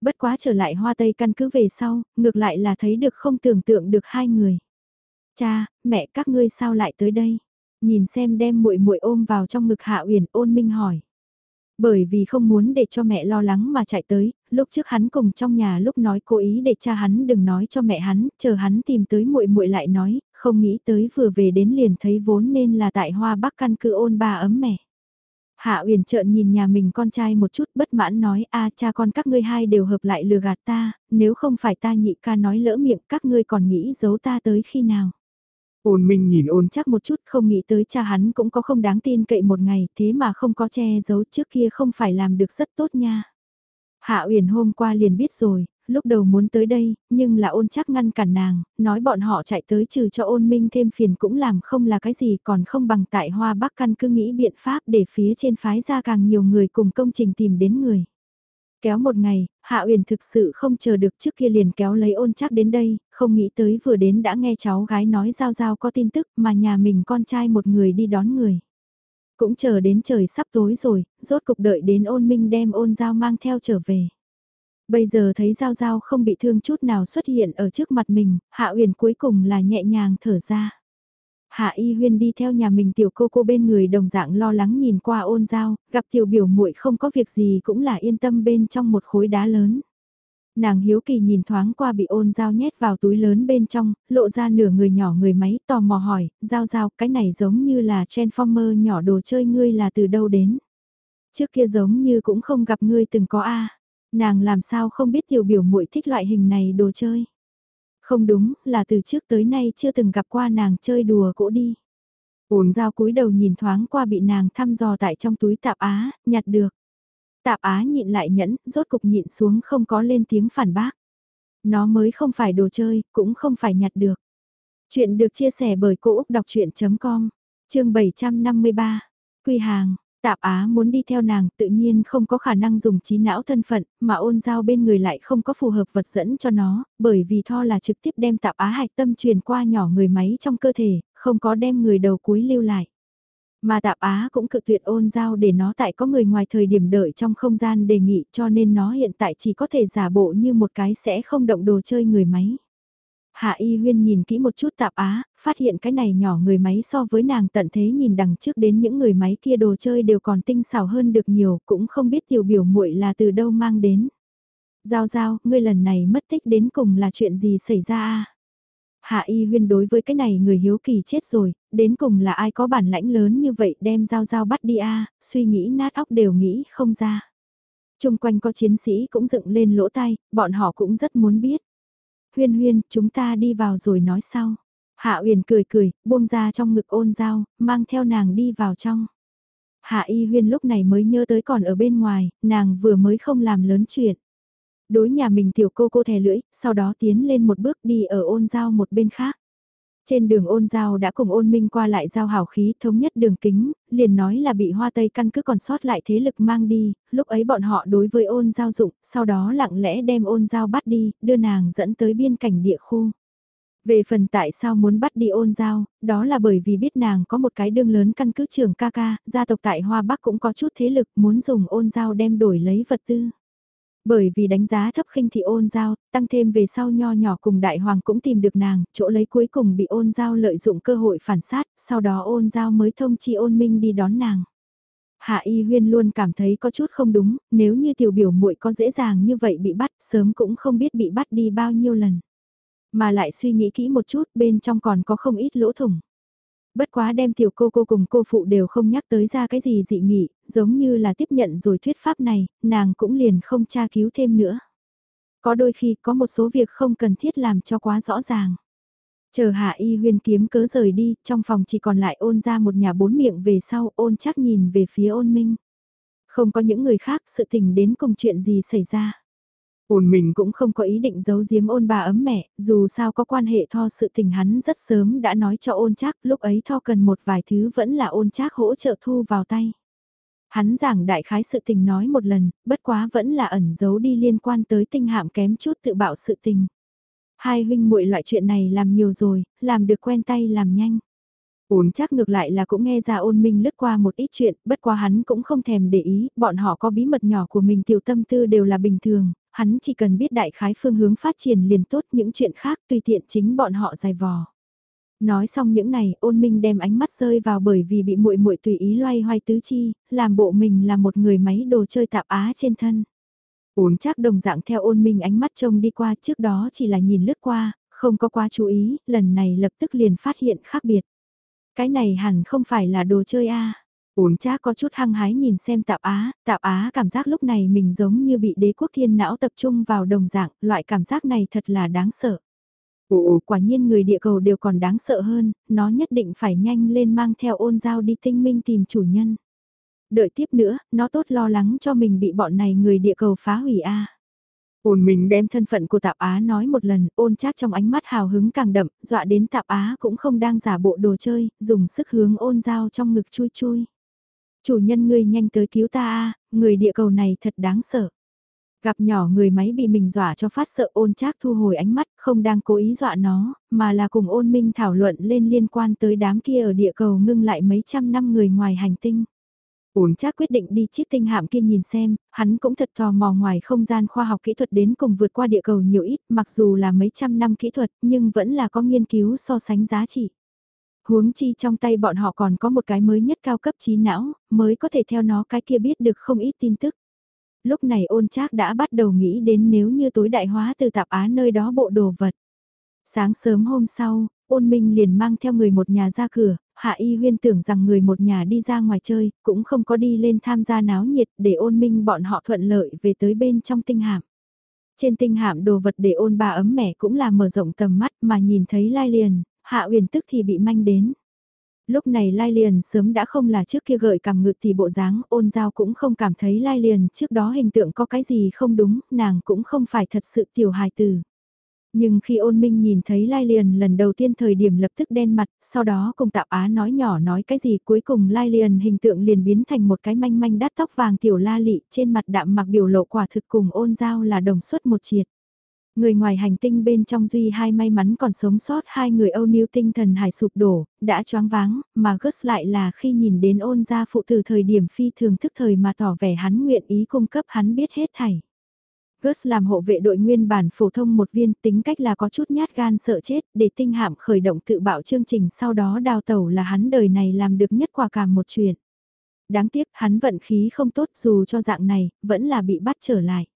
Bất quá trở lại hoa tây căn cứ về sau, ngược lại là thấy được không tưởng tượng được hai người. Cha, mẹ các ngươi sao lại tới đây? Nhìn xem đem muội muội ôm vào trong ngực Hạ Uyển, Ôn Minh hỏi. Bởi vì không muốn để cho mẹ lo lắng mà chạy tới, lúc trước hắn cùng trong nhà lúc nói cố ý để cha hắn đừng nói cho mẹ hắn, chờ hắn tìm tới muội muội lại nói, không nghĩ tới vừa về đến liền thấy vốn nên là tại Hoa Bắc căn cứ ôn ba ấm mẹ. Hạ Uyển trợn nhìn nhà mình con trai một chút bất mãn nói a cha con các ngươi hai đều hợp lại lừa gạt ta, nếu không phải ta nhị ca nói lỡ miệng các ngươi còn nghĩ giấu ta tới khi nào. Ôn minh nhìn ôn chắc một chút không nghĩ tới cha hắn cũng có không đáng tin cậy một ngày thế mà không có che giấu trước kia không phải làm được rất tốt nha. Hạ Uyển hôm qua liền biết rồi, lúc đầu muốn tới đây, nhưng là ôn chắc ngăn cản nàng, nói bọn họ chạy tới trừ cho ôn minh thêm phiền cũng làm không là cái gì còn không bằng tại Hoa Bắc căn cứ nghĩ biện pháp để phía trên phái ra càng nhiều người cùng công trình tìm đến người. Kéo một ngày, Hạ Uyển thực sự không chờ được trước kia liền kéo lấy ôn chắc đến đây, không nghĩ tới vừa đến đã nghe cháu gái nói giao giao có tin tức mà nhà mình con trai một người đi đón người. Cũng chờ đến trời sắp tối rồi, rốt cục đợi đến ôn minh đem ôn giao mang theo trở về. Bây giờ thấy Giao Giao không bị thương chút nào xuất hiện ở trước mặt mình, Hạ Uyển cuối cùng là nhẹ nhàng thở ra. Hạ Y Huyên đi theo nhà mình tiểu cô cô bên người đồng dạng lo lắng nhìn qua ôn giao, gặp tiểu biểu muội không có việc gì cũng là yên tâm bên trong một khối đá lớn. Nàng hiếu kỳ nhìn thoáng qua bị ôn giao nhét vào túi lớn bên trong, lộ ra nửa người nhỏ người máy tò mò hỏi, giao giao cái này giống như là Transformer nhỏ đồ chơi ngươi là từ đâu đến. Trước kia giống như cũng không gặp ngươi từng có a Nàng làm sao không biết tiểu biểu muội thích loại hình này đồ chơi. Không đúng, là từ trước tới nay chưa từng gặp qua nàng chơi đùa cỗ đi. Ôn dao cúi đầu nhìn thoáng qua bị nàng thăm dò tại trong túi tạp á, nhặt được. Tạp á nhịn lại nhẫn, rốt cục nhịn xuống không có lên tiếng phản bác. Nó mới không phải đồ chơi, cũng không phải nhặt được. Chuyện được chia sẻ bởi Cô Úc Đọc Chuyện.com, chương 753, Quy Hàng. Tạp Á muốn đi theo nàng tự nhiên không có khả năng dùng trí não thân phận, mà ôn giao bên người lại không có phù hợp vật dẫn cho nó, bởi vì Tho là trực tiếp đem Tạp Á hạch tâm truyền qua nhỏ người máy trong cơ thể, không có đem người đầu cuối lưu lại. Mà Tạp Á cũng cự tuyệt ôn giao để nó tại có người ngoài thời điểm đợi trong không gian đề nghị cho nên nó hiện tại chỉ có thể giả bộ như một cái sẽ không động đồ chơi người máy. Hạ Y Huyên nhìn kỹ một chút tạp á, phát hiện cái này nhỏ người máy so với nàng tận thế nhìn đằng trước đến những người máy kia đồ chơi đều còn tinh xảo hơn được nhiều, cũng không biết tiểu biểu muội là từ đâu mang đến. Giao giao, ngươi lần này mất tích đến cùng là chuyện gì xảy ra a? Hạ Y Huyên đối với cái này người hiếu kỳ chết rồi, đến cùng là ai có bản lãnh lớn như vậy đem giao giao bắt đi a, suy nghĩ nát óc đều nghĩ không ra. Trung quanh có chiến sĩ cũng dựng lên lỗ tai, bọn họ cũng rất muốn biết. Huyên huyên, chúng ta đi vào rồi nói sau. Hạ Uyển cười cười, buông ra trong ngực ôn dao, mang theo nàng đi vào trong. Hạ Y Huyên lúc này mới nhớ tới còn ở bên ngoài, nàng vừa mới không làm lớn chuyện. Đối nhà mình tiểu cô cô thè lưỡi, sau đó tiến lên một bước đi ở ôn dao một bên khác. Trên đường ôn giao đã cùng ôn minh qua lại giao hảo khí thống nhất đường kính, liền nói là bị hoa tây căn cứ còn sót lại thế lực mang đi, lúc ấy bọn họ đối với ôn giao dụng, sau đó lặng lẽ đem ôn giao bắt đi, đưa nàng dẫn tới biên cảnh địa khu. Về phần tại sao muốn bắt đi ôn giao, đó là bởi vì biết nàng có một cái đương lớn căn cứ trưởng ca ca, gia tộc tại Hoa Bắc cũng có chút thế lực muốn dùng ôn giao đem đổi lấy vật tư. Bởi vì đánh giá thấp khinh thị ôn giao, tăng thêm về sau nho nhỏ cùng đại hoàng cũng tìm được nàng, chỗ lấy cuối cùng bị ôn giao lợi dụng cơ hội phản sát, sau đó ôn giao mới thông chi ôn minh đi đón nàng. Hạ Y Huyên luôn cảm thấy có chút không đúng, nếu như tiểu biểu muội có dễ dàng như vậy bị bắt, sớm cũng không biết bị bắt đi bao nhiêu lần. Mà lại suy nghĩ kỹ một chút, bên trong còn có không ít lỗ thủng. Bất quá đem tiểu cô cô cùng cô phụ đều không nhắc tới ra cái gì dị nghị, giống như là tiếp nhận rồi thuyết pháp này, nàng cũng liền không tra cứu thêm nữa. Có đôi khi có một số việc không cần thiết làm cho quá rõ ràng. Chờ hạ y huyên kiếm cớ rời đi, trong phòng chỉ còn lại ôn ra một nhà bốn miệng về sau ôn chắc nhìn về phía ôn minh. Không có những người khác sự tình đến cùng chuyện gì xảy ra. Ôn mình cũng không có ý định giấu giếm ôn bà ấm mẹ, dù sao có quan hệ tho sự tình hắn rất sớm đã nói cho ôn chắc, lúc ấy tho cần một vài thứ vẫn là ôn chắc hỗ trợ thu vào tay. Hắn giảng đại khái sự tình nói một lần, bất quá vẫn là ẩn giấu đi liên quan tới tinh hạm kém chút tự bạo sự tình. Hai huynh muội loại chuyện này làm nhiều rồi, làm được quen tay làm nhanh uốn chắc ngược lại là cũng nghe ra ôn minh lướt qua một ít chuyện, bất quá hắn cũng không thèm để ý, bọn họ có bí mật nhỏ của mình tiểu tâm tư đều là bình thường, hắn chỉ cần biết đại khái phương hướng phát triển liền tốt những chuyện khác tùy tiện chính bọn họ dài vò. Nói xong những này, ôn minh đem ánh mắt rơi vào bởi vì bị muội muội tùy ý loay hoay tứ chi, làm bộ mình là một người máy đồ chơi tạp á trên thân. uốn chắc đồng dạng theo ôn minh ánh mắt trông đi qua trước đó chỉ là nhìn lướt qua, không có quá chú ý, lần này lập tức liền phát hiện khác biệt. Cái này hẳn không phải là đồ chơi a Ôn trác có chút hăng hái nhìn xem tạp á, tạp á cảm giác lúc này mình giống như bị đế quốc thiên não tập trung vào đồng dạng, loại cảm giác này thật là đáng sợ. Ồ ồ, Quả nhiên người địa cầu đều còn đáng sợ hơn, nó nhất định phải nhanh lên mang theo ôn dao đi tinh minh tìm chủ nhân. Đợi tiếp nữa, nó tốt lo lắng cho mình bị bọn này người địa cầu phá hủy a ôn mình đem thân phận của tạp á nói một lần, ôn chắc trong ánh mắt hào hứng càng đậm, dọa đến tạp á cũng không đang giả bộ đồ chơi, dùng sức hướng ôn dao trong ngực chui chui. Chủ nhân ngươi nhanh tới cứu ta a, người địa cầu này thật đáng sợ. Gặp nhỏ người máy bị mình dọa cho phát sợ ôn chắc thu hồi ánh mắt, không đang cố ý dọa nó, mà là cùng ôn minh thảo luận lên liên quan tới đám kia ở địa cầu ngưng lại mấy trăm năm người ngoài hành tinh. Ôn chắc quyết định đi chiếc tinh hạm kia nhìn xem, hắn cũng thật tò mò ngoài không gian khoa học kỹ thuật đến cùng vượt qua địa cầu nhiều ít, mặc dù là mấy trăm năm kỹ thuật, nhưng vẫn là có nghiên cứu so sánh giá trị. Huống chi trong tay bọn họ còn có một cái mới nhất cao cấp trí não, mới có thể theo nó cái kia biết được không ít tin tức. Lúc này ôn trác đã bắt đầu nghĩ đến nếu như tối đại hóa từ tạp á nơi đó bộ đồ vật. Sáng sớm hôm sau, ôn minh liền mang theo người một nhà ra cửa, hạ y huyên tưởng rằng người một nhà đi ra ngoài chơi, cũng không có đi lên tham gia náo nhiệt để ôn minh bọn họ thuận lợi về tới bên trong tinh hạm. Trên tinh hạm đồ vật để ôn bà ấm mẻ cũng là mở rộng tầm mắt mà nhìn thấy lai liền, hạ uyển tức thì bị manh đến. Lúc này Lai Liền sớm đã không là trước kia gợi cảm ngự thì bộ dáng ôn giao cũng không cảm thấy Lai Liền trước đó hình tượng có cái gì không đúng, nàng cũng không phải thật sự tiểu hài tử. Nhưng khi ôn minh nhìn thấy Lai Liền lần đầu tiên thời điểm lập tức đen mặt, sau đó cùng tạp á nói nhỏ nói cái gì cuối cùng Lai Liền hình tượng liền biến thành một cái manh manh đắt tóc vàng tiểu la lị trên mặt đạm mặc biểu lộ quả thực cùng ôn giao là đồng suất một triệt. Người ngoài hành tinh bên trong duy hai may mắn còn sống sót hai người Âu níu tinh thần hải sụp đổ, đã choáng váng, mà Gus lại là khi nhìn đến ôn gia phụ từ thời điểm phi thường thức thời mà tỏ vẻ hắn nguyện ý cung cấp hắn biết hết thảy. Gus làm hộ vệ đội nguyên bản phổ thông một viên tính cách là có chút nhát gan sợ chết để tinh hạm khởi động tự bạo chương trình sau đó đào tẩu là hắn đời này làm được nhất quả cảm một chuyện. Đáng tiếc hắn vận khí không tốt dù cho dạng này, vẫn là bị bắt trở lại.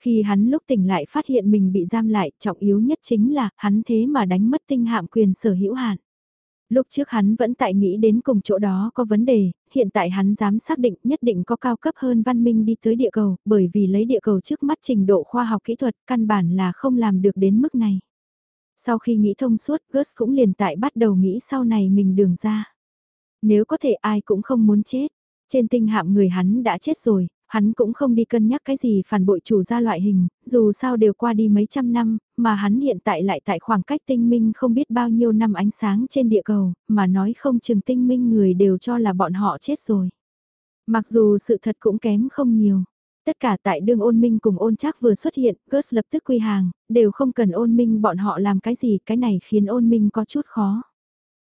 Khi hắn lúc tỉnh lại phát hiện mình bị giam lại, trọng yếu nhất chính là hắn thế mà đánh mất tinh hạm quyền sở hữu hạn. Lúc trước hắn vẫn tại nghĩ đến cùng chỗ đó có vấn đề, hiện tại hắn dám xác định nhất định có cao cấp hơn văn minh đi tới địa cầu, bởi vì lấy địa cầu trước mắt trình độ khoa học kỹ thuật căn bản là không làm được đến mức này. Sau khi nghĩ thông suốt, Gus cũng liền tại bắt đầu nghĩ sau này mình đường ra. Nếu có thể ai cũng không muốn chết. Trên tinh hạm người hắn đã chết rồi, hắn cũng không đi cân nhắc cái gì phản bội chủ gia loại hình, dù sao đều qua đi mấy trăm năm, mà hắn hiện tại lại tại khoảng cách tinh minh không biết bao nhiêu năm ánh sáng trên địa cầu, mà nói không chừng tinh minh người đều cho là bọn họ chết rồi. Mặc dù sự thật cũng kém không nhiều. Tất cả tại đương ôn minh cùng ôn chắc vừa xuất hiện, Gus lập tức quy hàng, đều không cần ôn minh bọn họ làm cái gì, cái này khiến ôn minh có chút khó.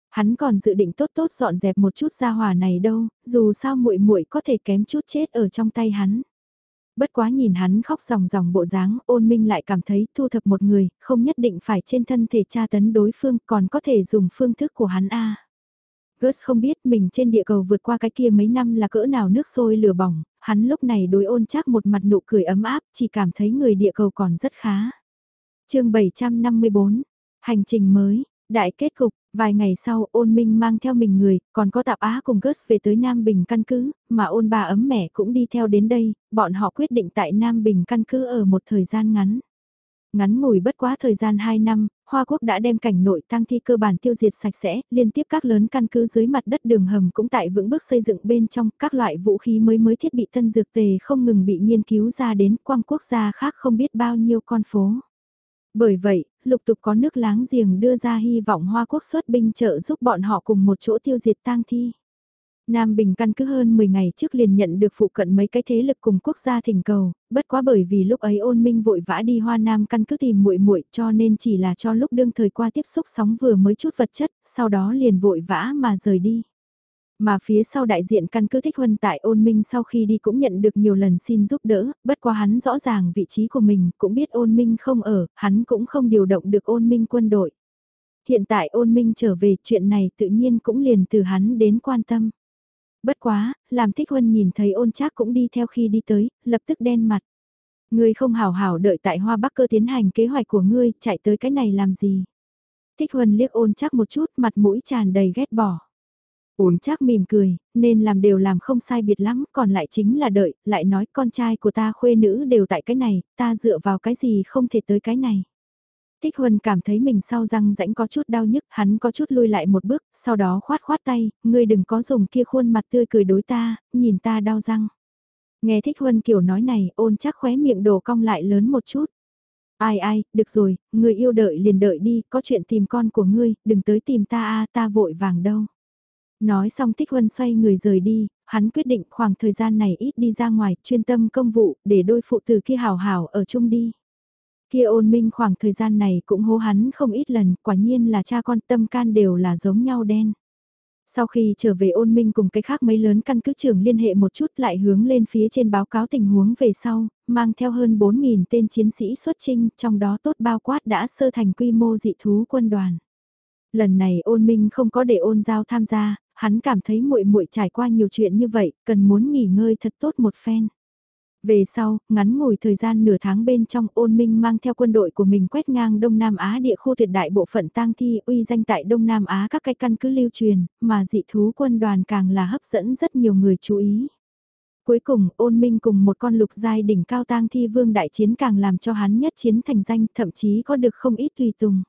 Hắn còn dự định tốt tốt dọn dẹp một chút gia hỏa này đâu, dù sao muội muội có thể kém chút chết ở trong tay hắn. Bất quá nhìn hắn khóc ròng ròng bộ dáng, ôn minh lại cảm thấy thu thập một người, không nhất định phải trên thân thể tra tấn đối phương, còn có thể dùng phương thức của hắn a. Gus không biết mình trên địa cầu vượt qua cái kia mấy năm là cỡ nào nước sôi lửa bỏng, hắn lúc này đối ôn chắc một mặt nụ cười ấm áp, chỉ cảm thấy người địa cầu còn rất khá. chương 754, hành trình mới, đại kết cục, Vài ngày sau ôn minh mang theo mình người, còn có tạp á cùng Gus về tới Nam Bình căn cứ, mà ôn bà ấm mẹ cũng đi theo đến đây, bọn họ quyết định tại Nam Bình căn cứ ở một thời gian ngắn. Ngắn ngủi bất quá thời gian 2 năm, Hoa Quốc đã đem cảnh nội tăng thi cơ bản tiêu diệt sạch sẽ, liên tiếp các lớn căn cứ dưới mặt đất đường hầm cũng tại vững bước xây dựng bên trong, các loại vũ khí mới mới thiết bị tân dược tề không ngừng bị nghiên cứu ra đến quang quốc gia khác không biết bao nhiêu con phố. Bởi vậy, lục tục có nước láng giềng đưa ra hy vọng Hoa Quốc xuất binh trợ giúp bọn họ cùng một chỗ tiêu diệt tang thi. Nam Bình căn cứ hơn 10 ngày trước liền nhận được phụ cận mấy cái thế lực cùng quốc gia thỉnh cầu, bất quá bởi vì lúc ấy ôn minh vội vã đi Hoa Nam căn cứ tìm muội muội cho nên chỉ là cho lúc đương thời qua tiếp xúc sóng vừa mới chút vật chất, sau đó liền vội vã mà rời đi. Mà phía sau đại diện căn cứ thích huân tại ôn minh sau khi đi cũng nhận được nhiều lần xin giúp đỡ, bất quá hắn rõ ràng vị trí của mình, cũng biết ôn minh không ở, hắn cũng không điều động được ôn minh quân đội. Hiện tại ôn minh trở về chuyện này tự nhiên cũng liền từ hắn đến quan tâm. Bất quá, làm thích huân nhìn thấy ôn trác cũng đi theo khi đi tới, lập tức đen mặt. Ngươi không hảo hảo đợi tại hoa bắc cơ tiến hành kế hoạch của ngươi, chạy tới cái này làm gì? Thích huân liếc ôn chắc một chút, mặt mũi tràn đầy ghét bỏ. Ôn chắc mỉm cười, nên làm đều làm không sai biệt lắm, còn lại chính là đợi, lại nói con trai của ta khuê nữ đều tại cái này, ta dựa vào cái gì không thể tới cái này. Thích Huân cảm thấy mình sau răng rãnh có chút đau nhức, hắn có chút lui lại một bước, sau đó khoát khoát tay, ngươi đừng có dùng kia khuôn mặt tươi cười đối ta, nhìn ta đau răng. Nghe Thích Huân kiểu nói này, ôn chắc khóe miệng đồ cong lại lớn một chút. Ai ai, được rồi, người yêu đợi liền đợi đi, có chuyện tìm con của ngươi, đừng tới tìm ta a ta vội vàng đâu. Nói xong Thích Huân xoay người rời đi, hắn quyết định khoảng thời gian này ít đi ra ngoài, chuyên tâm công vụ, để đôi phụ tử kia hào hào ở chung đi. Kia ôn minh khoảng thời gian này cũng hô hắn không ít lần, quả nhiên là cha con tâm can đều là giống nhau đen. Sau khi trở về ôn minh cùng cái khác mấy lớn căn cứ trưởng liên hệ một chút lại hướng lên phía trên báo cáo tình huống về sau, mang theo hơn 4.000 tên chiến sĩ xuất trinh, trong đó tốt bao quát đã sơ thành quy mô dị thú quân đoàn. Lần này ôn minh không có để ôn giao tham gia, hắn cảm thấy muội muội trải qua nhiều chuyện như vậy, cần muốn nghỉ ngơi thật tốt một phen. Về sau, ngắn ngủi thời gian nửa tháng bên trong ôn minh mang theo quân đội của mình quét ngang Đông Nam Á địa khu tuyệt đại bộ phận tang thi uy danh tại Đông Nam Á các cái căn cứ lưu truyền, mà dị thú quân đoàn càng là hấp dẫn rất nhiều người chú ý. Cuối cùng ôn minh cùng một con lục giai đỉnh cao tang thi vương đại chiến càng làm cho hắn nhất chiến thành danh thậm chí có được không ít tùy tùng.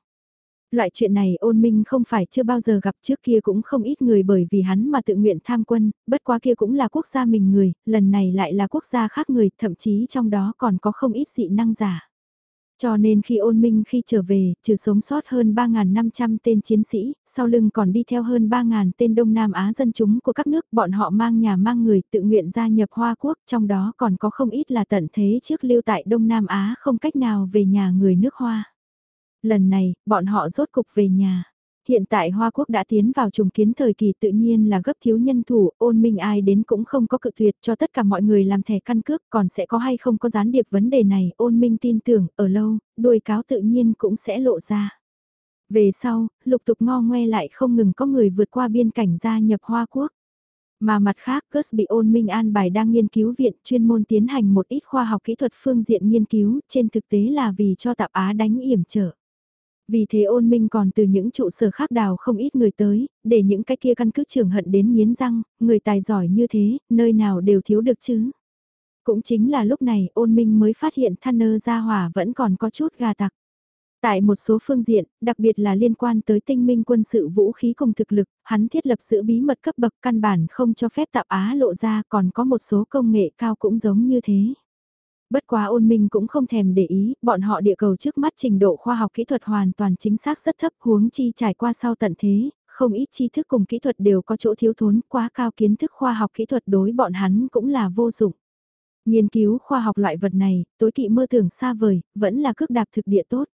Loại chuyện này ôn minh không phải chưa bao giờ gặp trước kia cũng không ít người bởi vì hắn mà tự nguyện tham quân, bất quá kia cũng là quốc gia mình người, lần này lại là quốc gia khác người, thậm chí trong đó còn có không ít dị năng giả. Cho nên khi ôn minh khi trở về, trừ sống sót hơn 3.500 tên chiến sĩ, sau lưng còn đi theo hơn 3.000 tên Đông Nam Á dân chúng của các nước, bọn họ mang nhà mang người tự nguyện gia nhập Hoa Quốc, trong đó còn có không ít là tận thế trước lưu tại Đông Nam Á không cách nào về nhà người nước Hoa. Lần này, bọn họ rốt cục về nhà. Hiện tại Hoa Quốc đã tiến vào trùng kiến thời kỳ tự nhiên là gấp thiếu nhân thủ, ôn minh ai đến cũng không có cự tuyệt cho tất cả mọi người làm thẻ căn cước, còn sẽ có hay không có gián điệp vấn đề này, ôn minh tin tưởng, ở lâu, đuôi cáo tự nhiên cũng sẽ lộ ra. Về sau, lục tục ngo ngoe lại không ngừng có người vượt qua biên cảnh gia nhập Hoa Quốc. Mà mặt khác, Gus bị ôn minh an bài đang nghiên cứu viện chuyên môn tiến hành một ít khoa học kỹ thuật phương diện nghiên cứu, trên thực tế là vì cho tạp Á đánh yểm trở. Vì thế ôn minh còn từ những trụ sở khác đào không ít người tới, để những cái kia căn cứ trường hận đến miến răng, người tài giỏi như thế, nơi nào đều thiếu được chứ. Cũng chính là lúc này ôn minh mới phát hiện thanner gia hỏa vẫn còn có chút gà tặc. Tại một số phương diện, đặc biệt là liên quan tới tinh minh quân sự vũ khí cùng thực lực, hắn thiết lập sự bí mật cấp bậc căn bản không cho phép tạp Á lộ ra còn có một số công nghệ cao cũng giống như thế. Bất quá ôn minh cũng không thèm để ý, bọn họ địa cầu trước mắt trình độ khoa học kỹ thuật hoàn toàn chính xác rất thấp huống chi trải qua sau tận thế, không ít tri thức cùng kỹ thuật đều có chỗ thiếu thốn, quá cao kiến thức khoa học kỹ thuật đối bọn hắn cũng là vô dụng. Nghiên cứu khoa học loại vật này, tối kỵ mơ tưởng xa vời, vẫn là cước đạp thực địa tốt.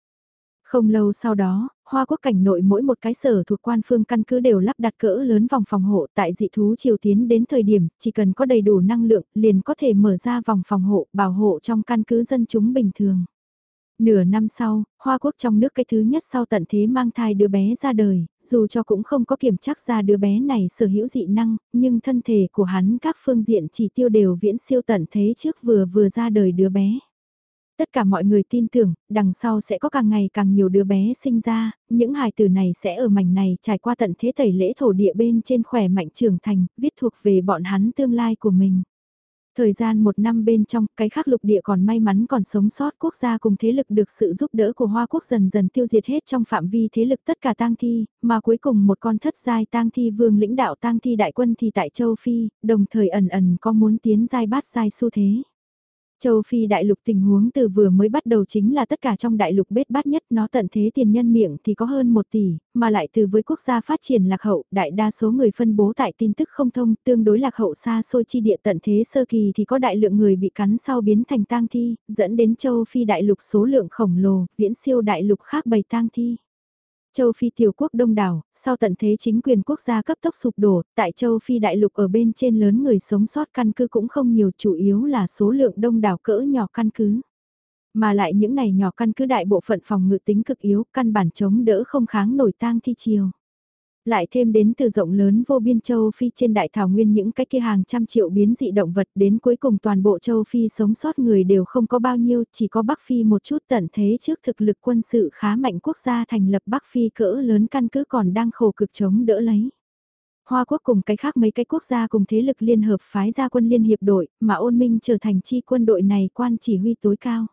Không lâu sau đó, Hoa Quốc cảnh nội mỗi một cái sở thuộc quan phương căn cứ đều lắp đặt cỡ lớn vòng phòng hộ tại dị thú triều tiến đến thời điểm, chỉ cần có đầy đủ năng lượng, liền có thể mở ra vòng phòng hộ, bảo hộ trong căn cứ dân chúng bình thường. Nửa năm sau, Hoa Quốc trong nước cái thứ nhất sau tận thế mang thai đứa bé ra đời, dù cho cũng không có kiểm chắc ra đứa bé này sở hữu dị năng, nhưng thân thể của hắn các phương diện chỉ tiêu đều viễn siêu tận thế trước vừa vừa ra đời đứa bé. Tất cả mọi người tin tưởng, đằng sau sẽ có càng ngày càng nhiều đứa bé sinh ra, những hài tử này sẽ ở mảnh này trải qua tận thế tẩy lễ thổ địa bên trên khỏe mạnh trưởng thành, viết thuộc về bọn hắn tương lai của mình. Thời gian một năm bên trong, cái khác lục địa còn may mắn còn sống sót quốc gia cùng thế lực được sự giúp đỡ của Hoa Quốc dần dần tiêu diệt hết trong phạm vi thế lực tất cả tang thi, mà cuối cùng một con thất giai tang thi vương lĩnh đạo tang thi đại quân thì tại châu Phi, đồng thời ẩn ẩn có muốn tiến giai bát giai xu thế. Châu Phi đại lục tình huống từ vừa mới bắt đầu chính là tất cả trong đại lục bết bát nhất nó tận thế tiền nhân miệng thì có hơn 1 tỷ, mà lại từ với quốc gia phát triển lạc hậu, đại đa số người phân bố tại tin tức không thông, tương đối lạc hậu xa xôi chi địa tận thế sơ kỳ thì có đại lượng người bị cắn sau biến thành tang thi, dẫn đến châu Phi đại lục số lượng khổng lồ, viễn siêu đại lục khác bầy tang thi. Châu Phi tiểu quốc đông đảo, sau tận thế chính quyền quốc gia cấp tốc sụp đổ, tại châu Phi đại lục ở bên trên lớn người sống sót căn cứ cũng không nhiều chủ yếu là số lượng đông đảo cỡ nhỏ căn cứ. Mà lại những này nhỏ căn cứ đại bộ phận phòng ngự tính cực yếu, căn bản chống đỡ không kháng nổi tang thi chiều. Lại thêm đến từ rộng lớn vô biên châu Phi trên đại thảo nguyên những cái kia hàng trăm triệu biến dị động vật đến cuối cùng toàn bộ châu Phi sống sót người đều không có bao nhiêu, chỉ có Bắc Phi một chút tận thế trước thực lực quân sự khá mạnh quốc gia thành lập Bắc Phi cỡ lớn căn cứ còn đang khổ cực chống đỡ lấy. Hoa quốc cùng cái khác mấy cái quốc gia cùng thế lực liên hợp phái ra quân liên hiệp đội, mà ôn minh trở thành chi quân đội này quan chỉ huy tối cao.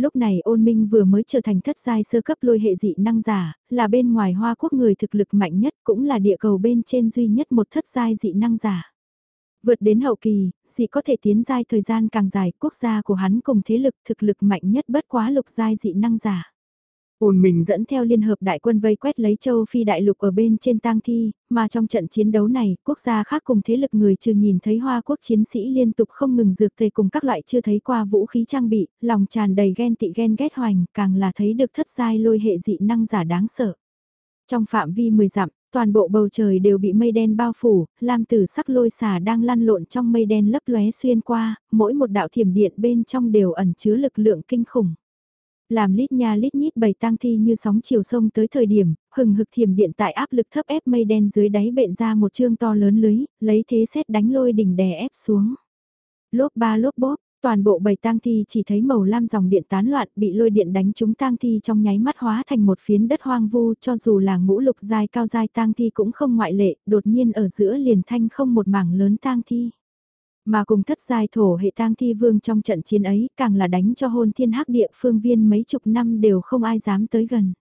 Lúc này ôn minh vừa mới trở thành thất giai sơ cấp lôi hệ dị năng giả, là bên ngoài hoa quốc người thực lực mạnh nhất cũng là địa cầu bên trên duy nhất một thất giai dị năng giả. Vượt đến hậu kỳ, dị có thể tiến giai thời gian càng dài, quốc gia của hắn cùng thế lực thực lực mạnh nhất bất quá lục giai dị năng giả. Ôn mình dẫn theo liên hợp đại quân vây quét lấy châu Phi đại lục ở bên trên tang thi, mà trong trận chiến đấu này, quốc gia khác cùng thế lực người trừ nhìn thấy hoa quốc chiến sĩ liên tục không ngừng dược tề cùng các loại chưa thấy qua vũ khí trang bị, lòng tràn đầy ghen tị ghen ghét hoành, càng là thấy được thất giai lôi hệ dị năng giả đáng sợ. Trong phạm vi 10 dặm, toàn bộ bầu trời đều bị mây đen bao phủ, lam tử sắc lôi xà đang lăn lộn trong mây đen lấp lóe xuyên qua, mỗi một đạo thiểm điện bên trong đều ẩn chứa lực lượng kinh khủng làm lít nha lít nhít bầy tang thi như sóng chiều sông tới thời điểm, hừng hực thiểm điện tại áp lực thấp ép mây đen dưới đáy bện ra một chương to lớn lưới, lấy thế xét đánh lôi đỉnh đè ép xuống. Lốp ba lốp bóp, toàn bộ bầy tang thi chỉ thấy màu lam dòng điện tán loạn bị lôi điện đánh trúng tang thi trong nháy mắt hóa thành một phiến đất hoang vu cho dù là ngũ lục dài cao dài tang thi cũng không ngoại lệ, đột nhiên ở giữa liền thanh không một mảng lớn tang thi. Mà cùng thất giai thổ hệ tang thi vương trong trận chiến ấy càng là đánh cho hôn thiên hắc địa phương viên mấy chục năm đều không ai dám tới gần.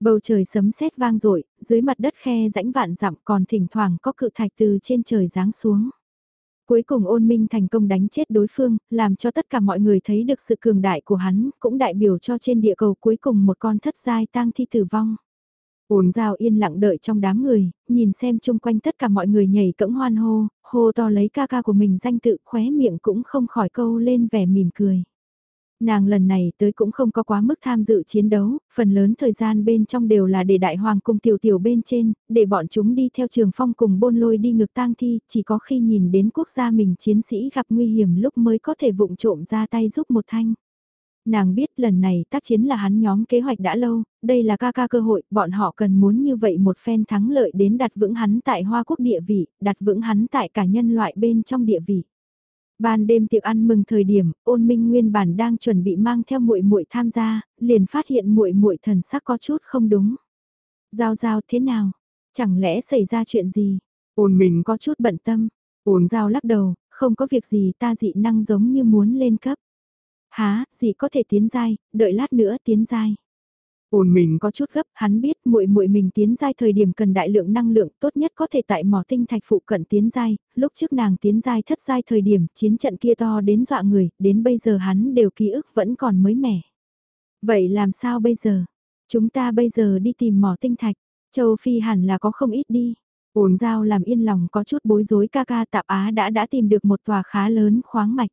Bầu trời sấm sét vang dội dưới mặt đất khe rãnh vạn dặm còn thỉnh thoảng có cự thạch từ trên trời giáng xuống. Cuối cùng ôn minh thành công đánh chết đối phương, làm cho tất cả mọi người thấy được sự cường đại của hắn, cũng đại biểu cho trên địa cầu cuối cùng một con thất giai tang thi tử vong. Ôn giao yên lặng đợi trong đám người, nhìn xem chung quanh tất cả mọi người nhảy cẫng hoan hô, hô to lấy ca ca của mình danh tự khóe miệng cũng không khỏi câu lên vẻ mỉm cười. Nàng lần này tới cũng không có quá mức tham dự chiến đấu, phần lớn thời gian bên trong đều là để đại hoàng cùng tiểu tiểu bên trên, để bọn chúng đi theo trường phong cùng bôn lôi đi ngược tang thi, chỉ có khi nhìn đến quốc gia mình chiến sĩ gặp nguy hiểm lúc mới có thể vụng trộm ra tay giúp một thanh. Nàng biết lần này tác chiến là hắn nhóm kế hoạch đã lâu, đây là ca ca cơ hội, bọn họ cần muốn như vậy một phen thắng lợi đến đặt vững hắn tại Hoa Quốc địa vị, đặt vững hắn tại cả nhân loại bên trong địa vị. Ban đêm tiệc ăn mừng thời điểm, Ôn Minh nguyên bản đang chuẩn bị mang theo muội muội tham gia, liền phát hiện muội muội thần sắc có chút không đúng. Giao giao thế nào? Chẳng lẽ xảy ra chuyện gì? Ôn Minh có chút bận tâm. Ôn giao lắc đầu, không có việc gì ta dị năng giống như muốn lên cấp. Há, gì có thể tiến giai, đợi lát nữa tiến giai. Ôn mình có chút gấp, hắn biết muội muội mình tiến giai thời điểm cần đại lượng năng lượng, tốt nhất có thể tại mỏ tinh thạch phụ cận tiến giai, lúc trước nàng tiến giai thất giai thời điểm, chiến trận kia to đến dọa người, đến bây giờ hắn đều ký ức vẫn còn mới mẻ. Vậy làm sao bây giờ? Chúng ta bây giờ đi tìm mỏ tinh thạch, châu Phi hẳn là có không ít đi. Ổn giao làm yên lòng có chút bối rối ca ca tạp Á đã đã tìm được một tòa khá lớn khoáng mạch.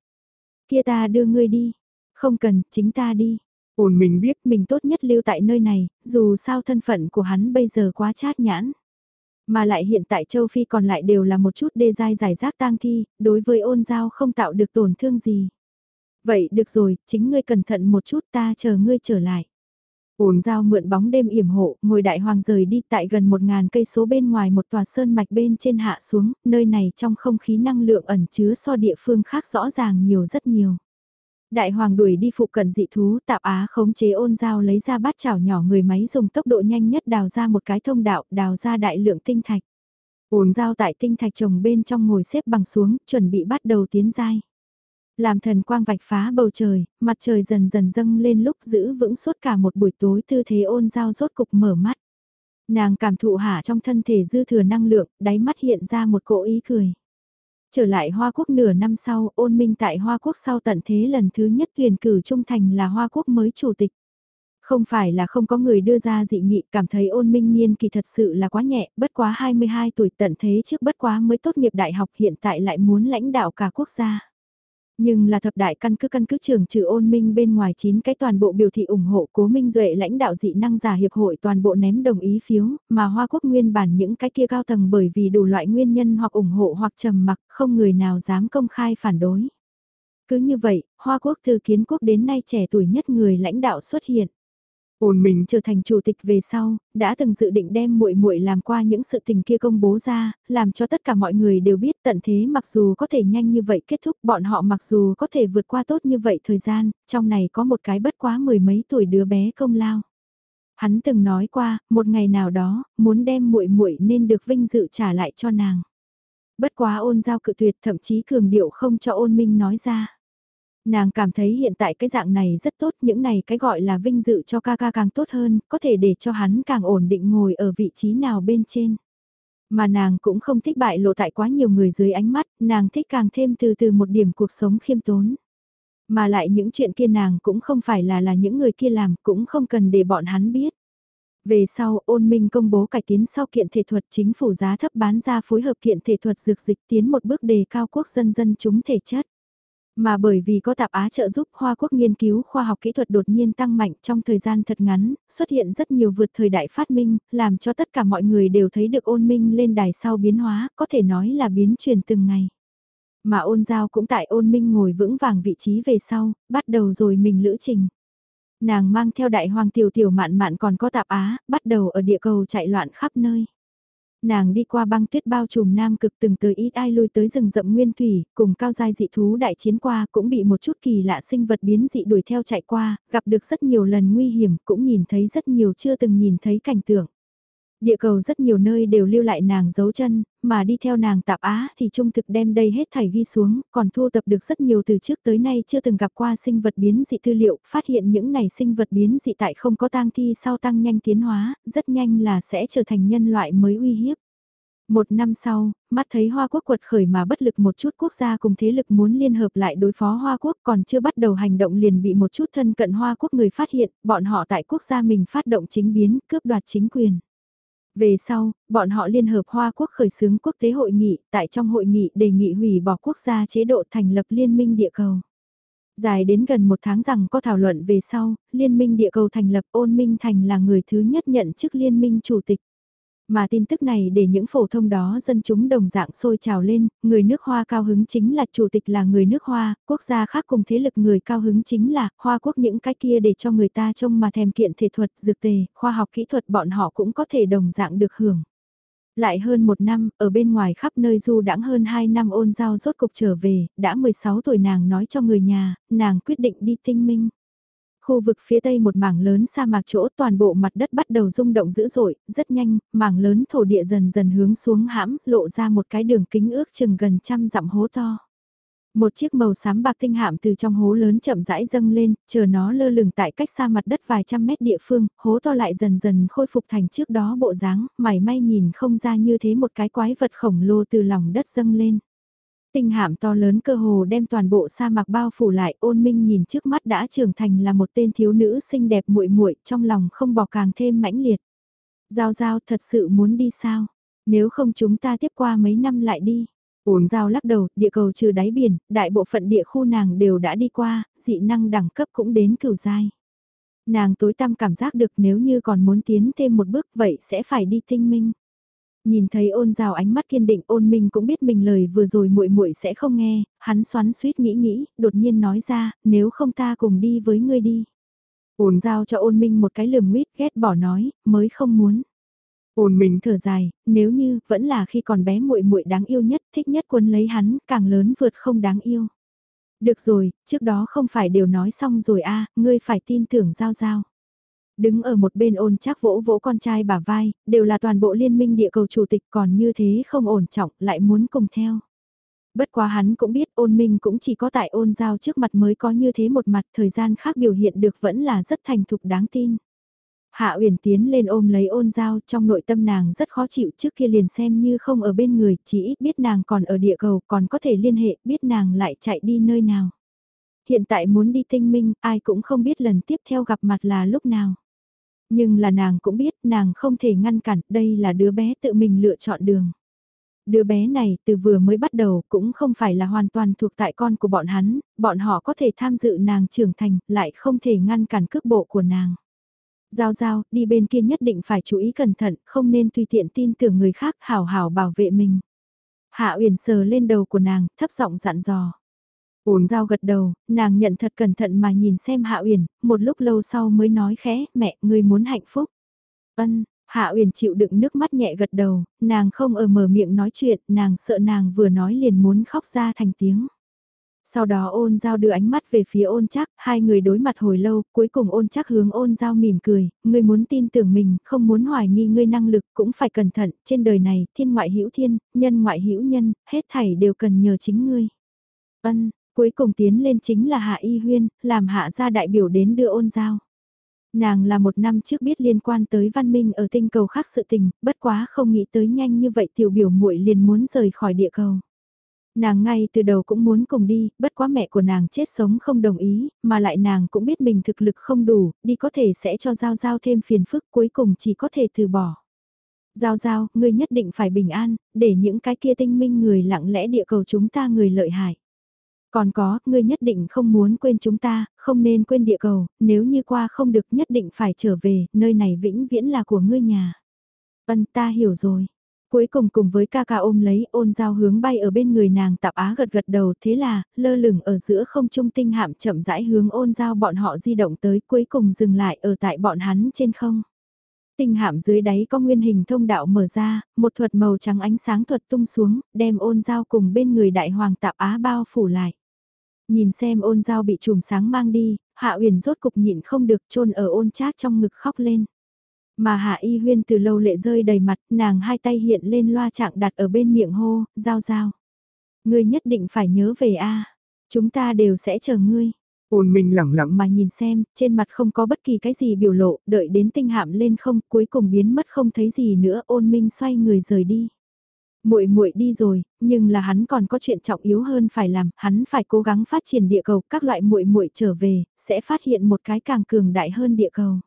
Kia ta đưa ngươi đi, không cần, chính ta đi. Ôn mình biết mình tốt nhất lưu tại nơi này, dù sao thân phận của hắn bây giờ quá chát nhãn. Mà lại hiện tại châu Phi còn lại đều là một chút đê dai giải rác tang thi, đối với ôn giao không tạo được tổn thương gì. Vậy được rồi, chính ngươi cẩn thận một chút ta chờ ngươi trở lại. Ôn giao mượn bóng đêm yểm hộ, ngồi đại hoàng rời đi tại gần một ngàn cây số bên ngoài một tòa sơn mạch bên trên hạ xuống, nơi này trong không khí năng lượng ẩn chứa so địa phương khác rõ ràng nhiều rất nhiều. Đại hoàng đuổi đi phụ cận dị thú tạp á khống chế ôn dao lấy ra bát chảo nhỏ người máy dùng tốc độ nhanh nhất đào ra một cái thông đạo đào ra đại lượng tinh thạch. Ôn dao tại tinh thạch trồng bên trong ngồi xếp bằng xuống chuẩn bị bắt đầu tiến giai. Làm thần quang vạch phá bầu trời, mặt trời dần dần dâng lên lúc giữ vững suốt cả một buổi tối tư thế ôn dao rốt cục mở mắt. Nàng cảm thụ hạ trong thân thể dư thừa năng lượng, đáy mắt hiện ra một cỗ ý cười. Trở lại Hoa Quốc nửa năm sau, ôn minh tại Hoa Quốc sau tận thế lần thứ nhất tuyển cử trung thành là Hoa Quốc mới chủ tịch. Không phải là không có người đưa ra dị nghị cảm thấy ôn minh niên kỳ thật sự là quá nhẹ, bất quá 22 tuổi tận thế trước bất quá mới tốt nghiệp đại học hiện tại lại muốn lãnh đạo cả quốc gia. Nhưng là thập đại căn cứ căn cứ trường trừ ôn minh bên ngoài 9 cái toàn bộ biểu thị ủng hộ cố minh duệ lãnh đạo dị năng giả hiệp hội toàn bộ ném đồng ý phiếu, mà Hoa Quốc nguyên bản những cái kia cao tầng bởi vì đủ loại nguyên nhân hoặc ủng hộ hoặc trầm mặc không người nào dám công khai phản đối. Cứ như vậy, Hoa Quốc từ kiến quốc đến nay trẻ tuổi nhất người lãnh đạo xuất hiện. Ôn mình trở thành chủ tịch về sau, đã từng dự định đem muội muội làm qua những sự tình kia công bố ra, làm cho tất cả mọi người đều biết tận thế mặc dù có thể nhanh như vậy kết thúc bọn họ mặc dù có thể vượt qua tốt như vậy thời gian, trong này có một cái bất quá mười mấy tuổi đứa bé công lao. Hắn từng nói qua, một ngày nào đó, muốn đem muội muội nên được vinh dự trả lại cho nàng. Bất quá ôn giao cự tuyệt thậm chí cường điệu không cho ôn minh nói ra. Nàng cảm thấy hiện tại cái dạng này rất tốt, những này cái gọi là vinh dự cho ca ca càng tốt hơn, có thể để cho hắn càng ổn định ngồi ở vị trí nào bên trên. Mà nàng cũng không thích bại lộ tại quá nhiều người dưới ánh mắt, nàng thích càng thêm từ từ một điểm cuộc sống khiêm tốn. Mà lại những chuyện kia nàng cũng không phải là là những người kia làm, cũng không cần để bọn hắn biết. Về sau, ôn minh công bố cải tiến sau kiện thể thuật chính phủ giá thấp bán ra phối hợp kiện thể thuật dược dịch tiến một bước đề cao quốc dân dân chúng thể chất. Mà bởi vì có tạp Á trợ giúp Hoa Quốc nghiên cứu khoa học kỹ thuật đột nhiên tăng mạnh trong thời gian thật ngắn, xuất hiện rất nhiều vượt thời đại phát minh, làm cho tất cả mọi người đều thấy được ôn minh lên đài sau biến hóa, có thể nói là biến truyền từng ngày. Mà ôn giao cũng tại ôn minh ngồi vững vàng vị trí về sau, bắt đầu rồi mình lữ trình. Nàng mang theo đại hoàng tiểu tiểu mạn mạn còn có tạp Á, bắt đầu ở địa cầu chạy loạn khắp nơi. Nàng đi qua băng tuyết bao trùm nam cực từng tới ít ai lui tới rừng rậm nguyên thủy, cùng cao giai dị thú đại chiến qua cũng bị một chút kỳ lạ sinh vật biến dị đuổi theo chạy qua, gặp được rất nhiều lần nguy hiểm, cũng nhìn thấy rất nhiều chưa từng nhìn thấy cảnh tượng. Địa cầu rất nhiều nơi đều lưu lại nàng dấu chân, mà đi theo nàng tạp á thì trung thực đem đây hết thảy ghi xuống, còn thu tập được rất nhiều từ trước tới nay chưa từng gặp qua sinh vật biến dị tư liệu, phát hiện những này sinh vật biến dị tại không có tang thi sau tăng nhanh tiến hóa, rất nhanh là sẽ trở thành nhân loại mới uy hiếp. Một năm sau, mắt thấy Hoa Quốc quật khởi mà bất lực một chút quốc gia cùng thế lực muốn liên hợp lại đối phó Hoa Quốc còn chưa bắt đầu hành động liền bị một chút thân cận Hoa Quốc người phát hiện, bọn họ tại quốc gia mình phát động chính biến, cướp đoạt chính quyền. Về sau, bọn họ liên hợp Hoa Quốc khởi xướng quốc tế hội nghị, tại trong hội nghị đề nghị hủy bỏ quốc gia chế độ thành lập liên minh địa cầu. Dài đến gần một tháng rằng có thảo luận về sau, liên minh địa cầu thành lập ôn minh thành là người thứ nhất nhận chức liên minh chủ tịch. Mà tin tức này để những phổ thông đó dân chúng đồng dạng sôi trào lên, người nước Hoa cao hứng chính là chủ tịch là người nước Hoa, quốc gia khác cùng thế lực người cao hứng chính là Hoa quốc những cái kia để cho người ta trông mà thèm kiện thể thuật, dược tề, khoa học kỹ thuật bọn họ cũng có thể đồng dạng được hưởng. Lại hơn một năm, ở bên ngoài khắp nơi du đãng hơn 2 năm ôn giao rốt cục trở về, đã 16 tuổi nàng nói cho người nhà, nàng quyết định đi tinh minh. Khu vực phía tây một mảng lớn sa mạc chỗ toàn bộ mặt đất bắt đầu rung động dữ dội, rất nhanh, mảng lớn thổ địa dần dần hướng xuống hãm, lộ ra một cái đường kính ước chừng gần trăm dặm hố to. Một chiếc màu xám bạc tinh hạm từ trong hố lớn chậm rãi dâng lên, chờ nó lơ lửng tại cách xa mặt đất vài trăm mét địa phương, hố to lại dần dần khôi phục thành trước đó bộ dáng, mảy may nhìn không ra như thế một cái quái vật khổng lồ từ lòng đất dâng lên. Tinh hạm to lớn cơ hồ đem toàn bộ sa mạc bao phủ lại, ôn minh nhìn trước mắt đã trưởng thành là một tên thiếu nữ xinh đẹp muội muội trong lòng không bỏ càng thêm mãnh liệt. Giao giao thật sự muốn đi sao? Nếu không chúng ta tiếp qua mấy năm lại đi. Ôn giao lắc đầu, địa cầu trừ đáy biển, đại bộ phận địa khu nàng đều đã đi qua, dị năng đẳng cấp cũng đến cửu giai. Nàng tối tăm cảm giác được nếu như còn muốn tiến thêm một bước vậy sẽ phải đi tinh minh. Nhìn thấy ôn rào ánh mắt kiên định ôn minh cũng biết mình lời vừa rồi muội muội sẽ không nghe, hắn xoắn suýt nghĩ nghĩ, đột nhiên nói ra, nếu không ta cùng đi với ngươi đi. Ôn giao cho ôn minh một cái lườm nguyết ghét bỏ nói, mới không muốn. Ôn minh thở dài, nếu như, vẫn là khi còn bé muội muội đáng yêu nhất, thích nhất quân lấy hắn, càng lớn vượt không đáng yêu. Được rồi, trước đó không phải đều nói xong rồi a ngươi phải tin tưởng giao giao. Đứng ở một bên ôn chắc vỗ vỗ con trai bà vai, đều là toàn bộ liên minh địa cầu chủ tịch còn như thế không ổn trọng lại muốn cùng theo. Bất quá hắn cũng biết ôn minh cũng chỉ có tại ôn giao trước mặt mới có như thế một mặt thời gian khác biểu hiện được vẫn là rất thành thục đáng tin. Hạ Uyển tiến lên ôm lấy ôn giao trong nội tâm nàng rất khó chịu trước kia liền xem như không ở bên người, chỉ ít biết nàng còn ở địa cầu còn có thể liên hệ biết nàng lại chạy đi nơi nào. Hiện tại muốn đi tinh minh, ai cũng không biết lần tiếp theo gặp mặt là lúc nào. Nhưng là nàng cũng biết nàng không thể ngăn cản, đây là đứa bé tự mình lựa chọn đường. Đứa bé này từ vừa mới bắt đầu cũng không phải là hoàn toàn thuộc tại con của bọn hắn, bọn họ có thể tham dự nàng trưởng thành, lại không thể ngăn cản cước bộ của nàng. Giao giao, đi bên kia nhất định phải chú ý cẩn thận, không nên tùy tiện tin tưởng người khác hảo hảo bảo vệ mình. Hạ Uyển sờ lên đầu của nàng, thấp giọng dặn dò. Uống dao gật đầu, nàng nhận thật cẩn thận mà nhìn xem Hạ Uyển, một lúc lâu sau mới nói khẽ, mẹ, ngươi muốn hạnh phúc. Ân, Hạ Uyển chịu đựng nước mắt nhẹ gật đầu, nàng không ở mở miệng nói chuyện, nàng sợ nàng vừa nói liền muốn khóc ra thành tiếng. Sau đó ôn giao đưa ánh mắt về phía ôn chắc, hai người đối mặt hồi lâu, cuối cùng ôn chắc hướng ôn giao mỉm cười, ngươi muốn tin tưởng mình, không muốn hoài nghi ngươi năng lực, cũng phải cẩn thận, trên đời này, thiên ngoại hữu thiên, nhân ngoại hữu nhân, hết thảy đều cần nhờ chính ngươi. Ân, Cuối cùng tiến lên chính là Hạ Y Huyên, làm hạ gia đại biểu đến đưa ôn giao. Nàng là một năm trước biết liên quan tới văn minh ở tinh cầu khác sự tình, bất quá không nghĩ tới nhanh như vậy tiểu biểu muội liền muốn rời khỏi địa cầu. Nàng ngay từ đầu cũng muốn cùng đi, bất quá mẹ của nàng chết sống không đồng ý, mà lại nàng cũng biết mình thực lực không đủ, đi có thể sẽ cho Giao Giao thêm phiền phức cuối cùng chỉ có thể từ bỏ. Giao Giao, ngươi nhất định phải bình an, để những cái kia tinh minh người lặng lẽ địa cầu chúng ta người lợi hại. Còn có, ngươi nhất định không muốn quên chúng ta, không nên quên địa cầu, nếu như qua không được nhất định phải trở về, nơi này vĩnh viễn là của ngươi nhà. Vân ta hiểu rồi. Cuối cùng cùng với ca ca ôm lấy ôn dao hướng bay ở bên người nàng tạp á gật gật đầu thế là, lơ lửng ở giữa không trung tinh hạm chậm rãi hướng ôn dao bọn họ di động tới cuối cùng dừng lại ở tại bọn hắn trên không. Tinh hạm dưới đáy có nguyên hình thông đạo mở ra, một thuật màu trắng ánh sáng thuật tung xuống, đem ôn dao cùng bên người đại hoàng tạp á bao phủ lại. Nhìn xem ôn dao bị chùm sáng mang đi, hạ uyển rốt cục nhịn không được chôn ở ôn chát trong ngực khóc lên. Mà hạ y huyên từ lâu lệ rơi đầy mặt, nàng hai tay hiện lên loa trạng đặt ở bên miệng hô, giao giao. Ngươi nhất định phải nhớ về a chúng ta đều sẽ chờ ngươi. Ôn mình lẳng lặng mà nhìn xem, trên mặt không có bất kỳ cái gì biểu lộ, đợi đến tinh hạm lên không, cuối cùng biến mất không thấy gì nữa, ôn minh xoay người rời đi. Muội muội đi rồi, nhưng là hắn còn có chuyện trọng yếu hơn phải làm, hắn phải cố gắng phát triển địa cầu, các loại muội muội trở về, sẽ phát hiện một cái càng cường đại hơn địa cầu.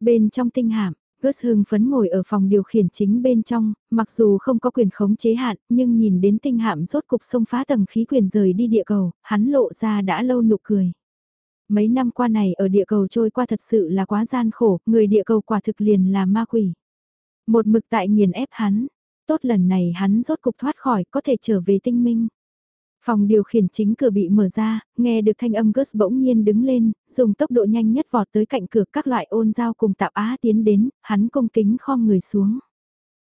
Bên trong tinh hạm, Gus hưng phấn ngồi ở phòng điều khiển chính bên trong, mặc dù không có quyền khống chế hạn, nhưng nhìn đến tinh hạm rốt cục xông phá tầng khí quyền rời đi địa cầu, hắn lộ ra đã lâu nụ cười. Mấy năm qua này ở địa cầu trôi qua thật sự là quá gian khổ, người địa cầu quả thực liền là ma quỷ. Một mực tại nghiền ép hắn, tốt lần này hắn rốt cục thoát khỏi có thể trở về tinh minh. Phòng điều khiển chính cửa bị mở ra, nghe được thanh âm Gus bỗng nhiên đứng lên, dùng tốc độ nhanh nhất vọt tới cạnh cửa các loại ôn giao cùng tạp á tiến đến, hắn cung kính khom người xuống.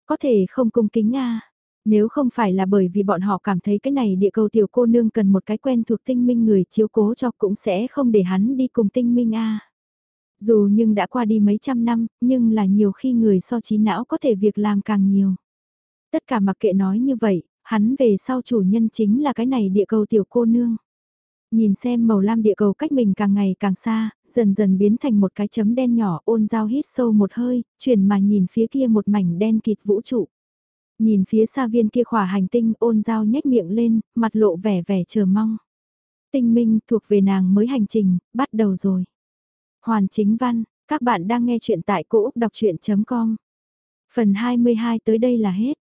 Có thể không cung kính à, nếu không phải là bởi vì bọn họ cảm thấy cái này địa cầu tiểu cô nương cần một cái quen thuộc tinh minh người chiếu cố cho cũng sẽ không để hắn đi cùng tinh minh a. Dù nhưng đã qua đi mấy trăm năm, nhưng là nhiều khi người so trí não có thể việc làm càng nhiều. Tất cả mặc kệ nói như vậy, hắn về sau chủ nhân chính là cái này địa cầu tiểu cô nương. Nhìn xem màu lam địa cầu cách mình càng ngày càng xa, dần dần biến thành một cái chấm đen nhỏ ôn dao hít sâu một hơi, chuyển mà nhìn phía kia một mảnh đen kịt vũ trụ. Nhìn phía xa viên kia khỏa hành tinh ôn dao nhếch miệng lên, mặt lộ vẻ vẻ chờ mong. Tinh minh thuộc về nàng mới hành trình, bắt đầu rồi. Hoàn chính văn, các bạn đang nghe chuyện tại cỗ đọc chuyện.com. Phần 22 tới đây là hết.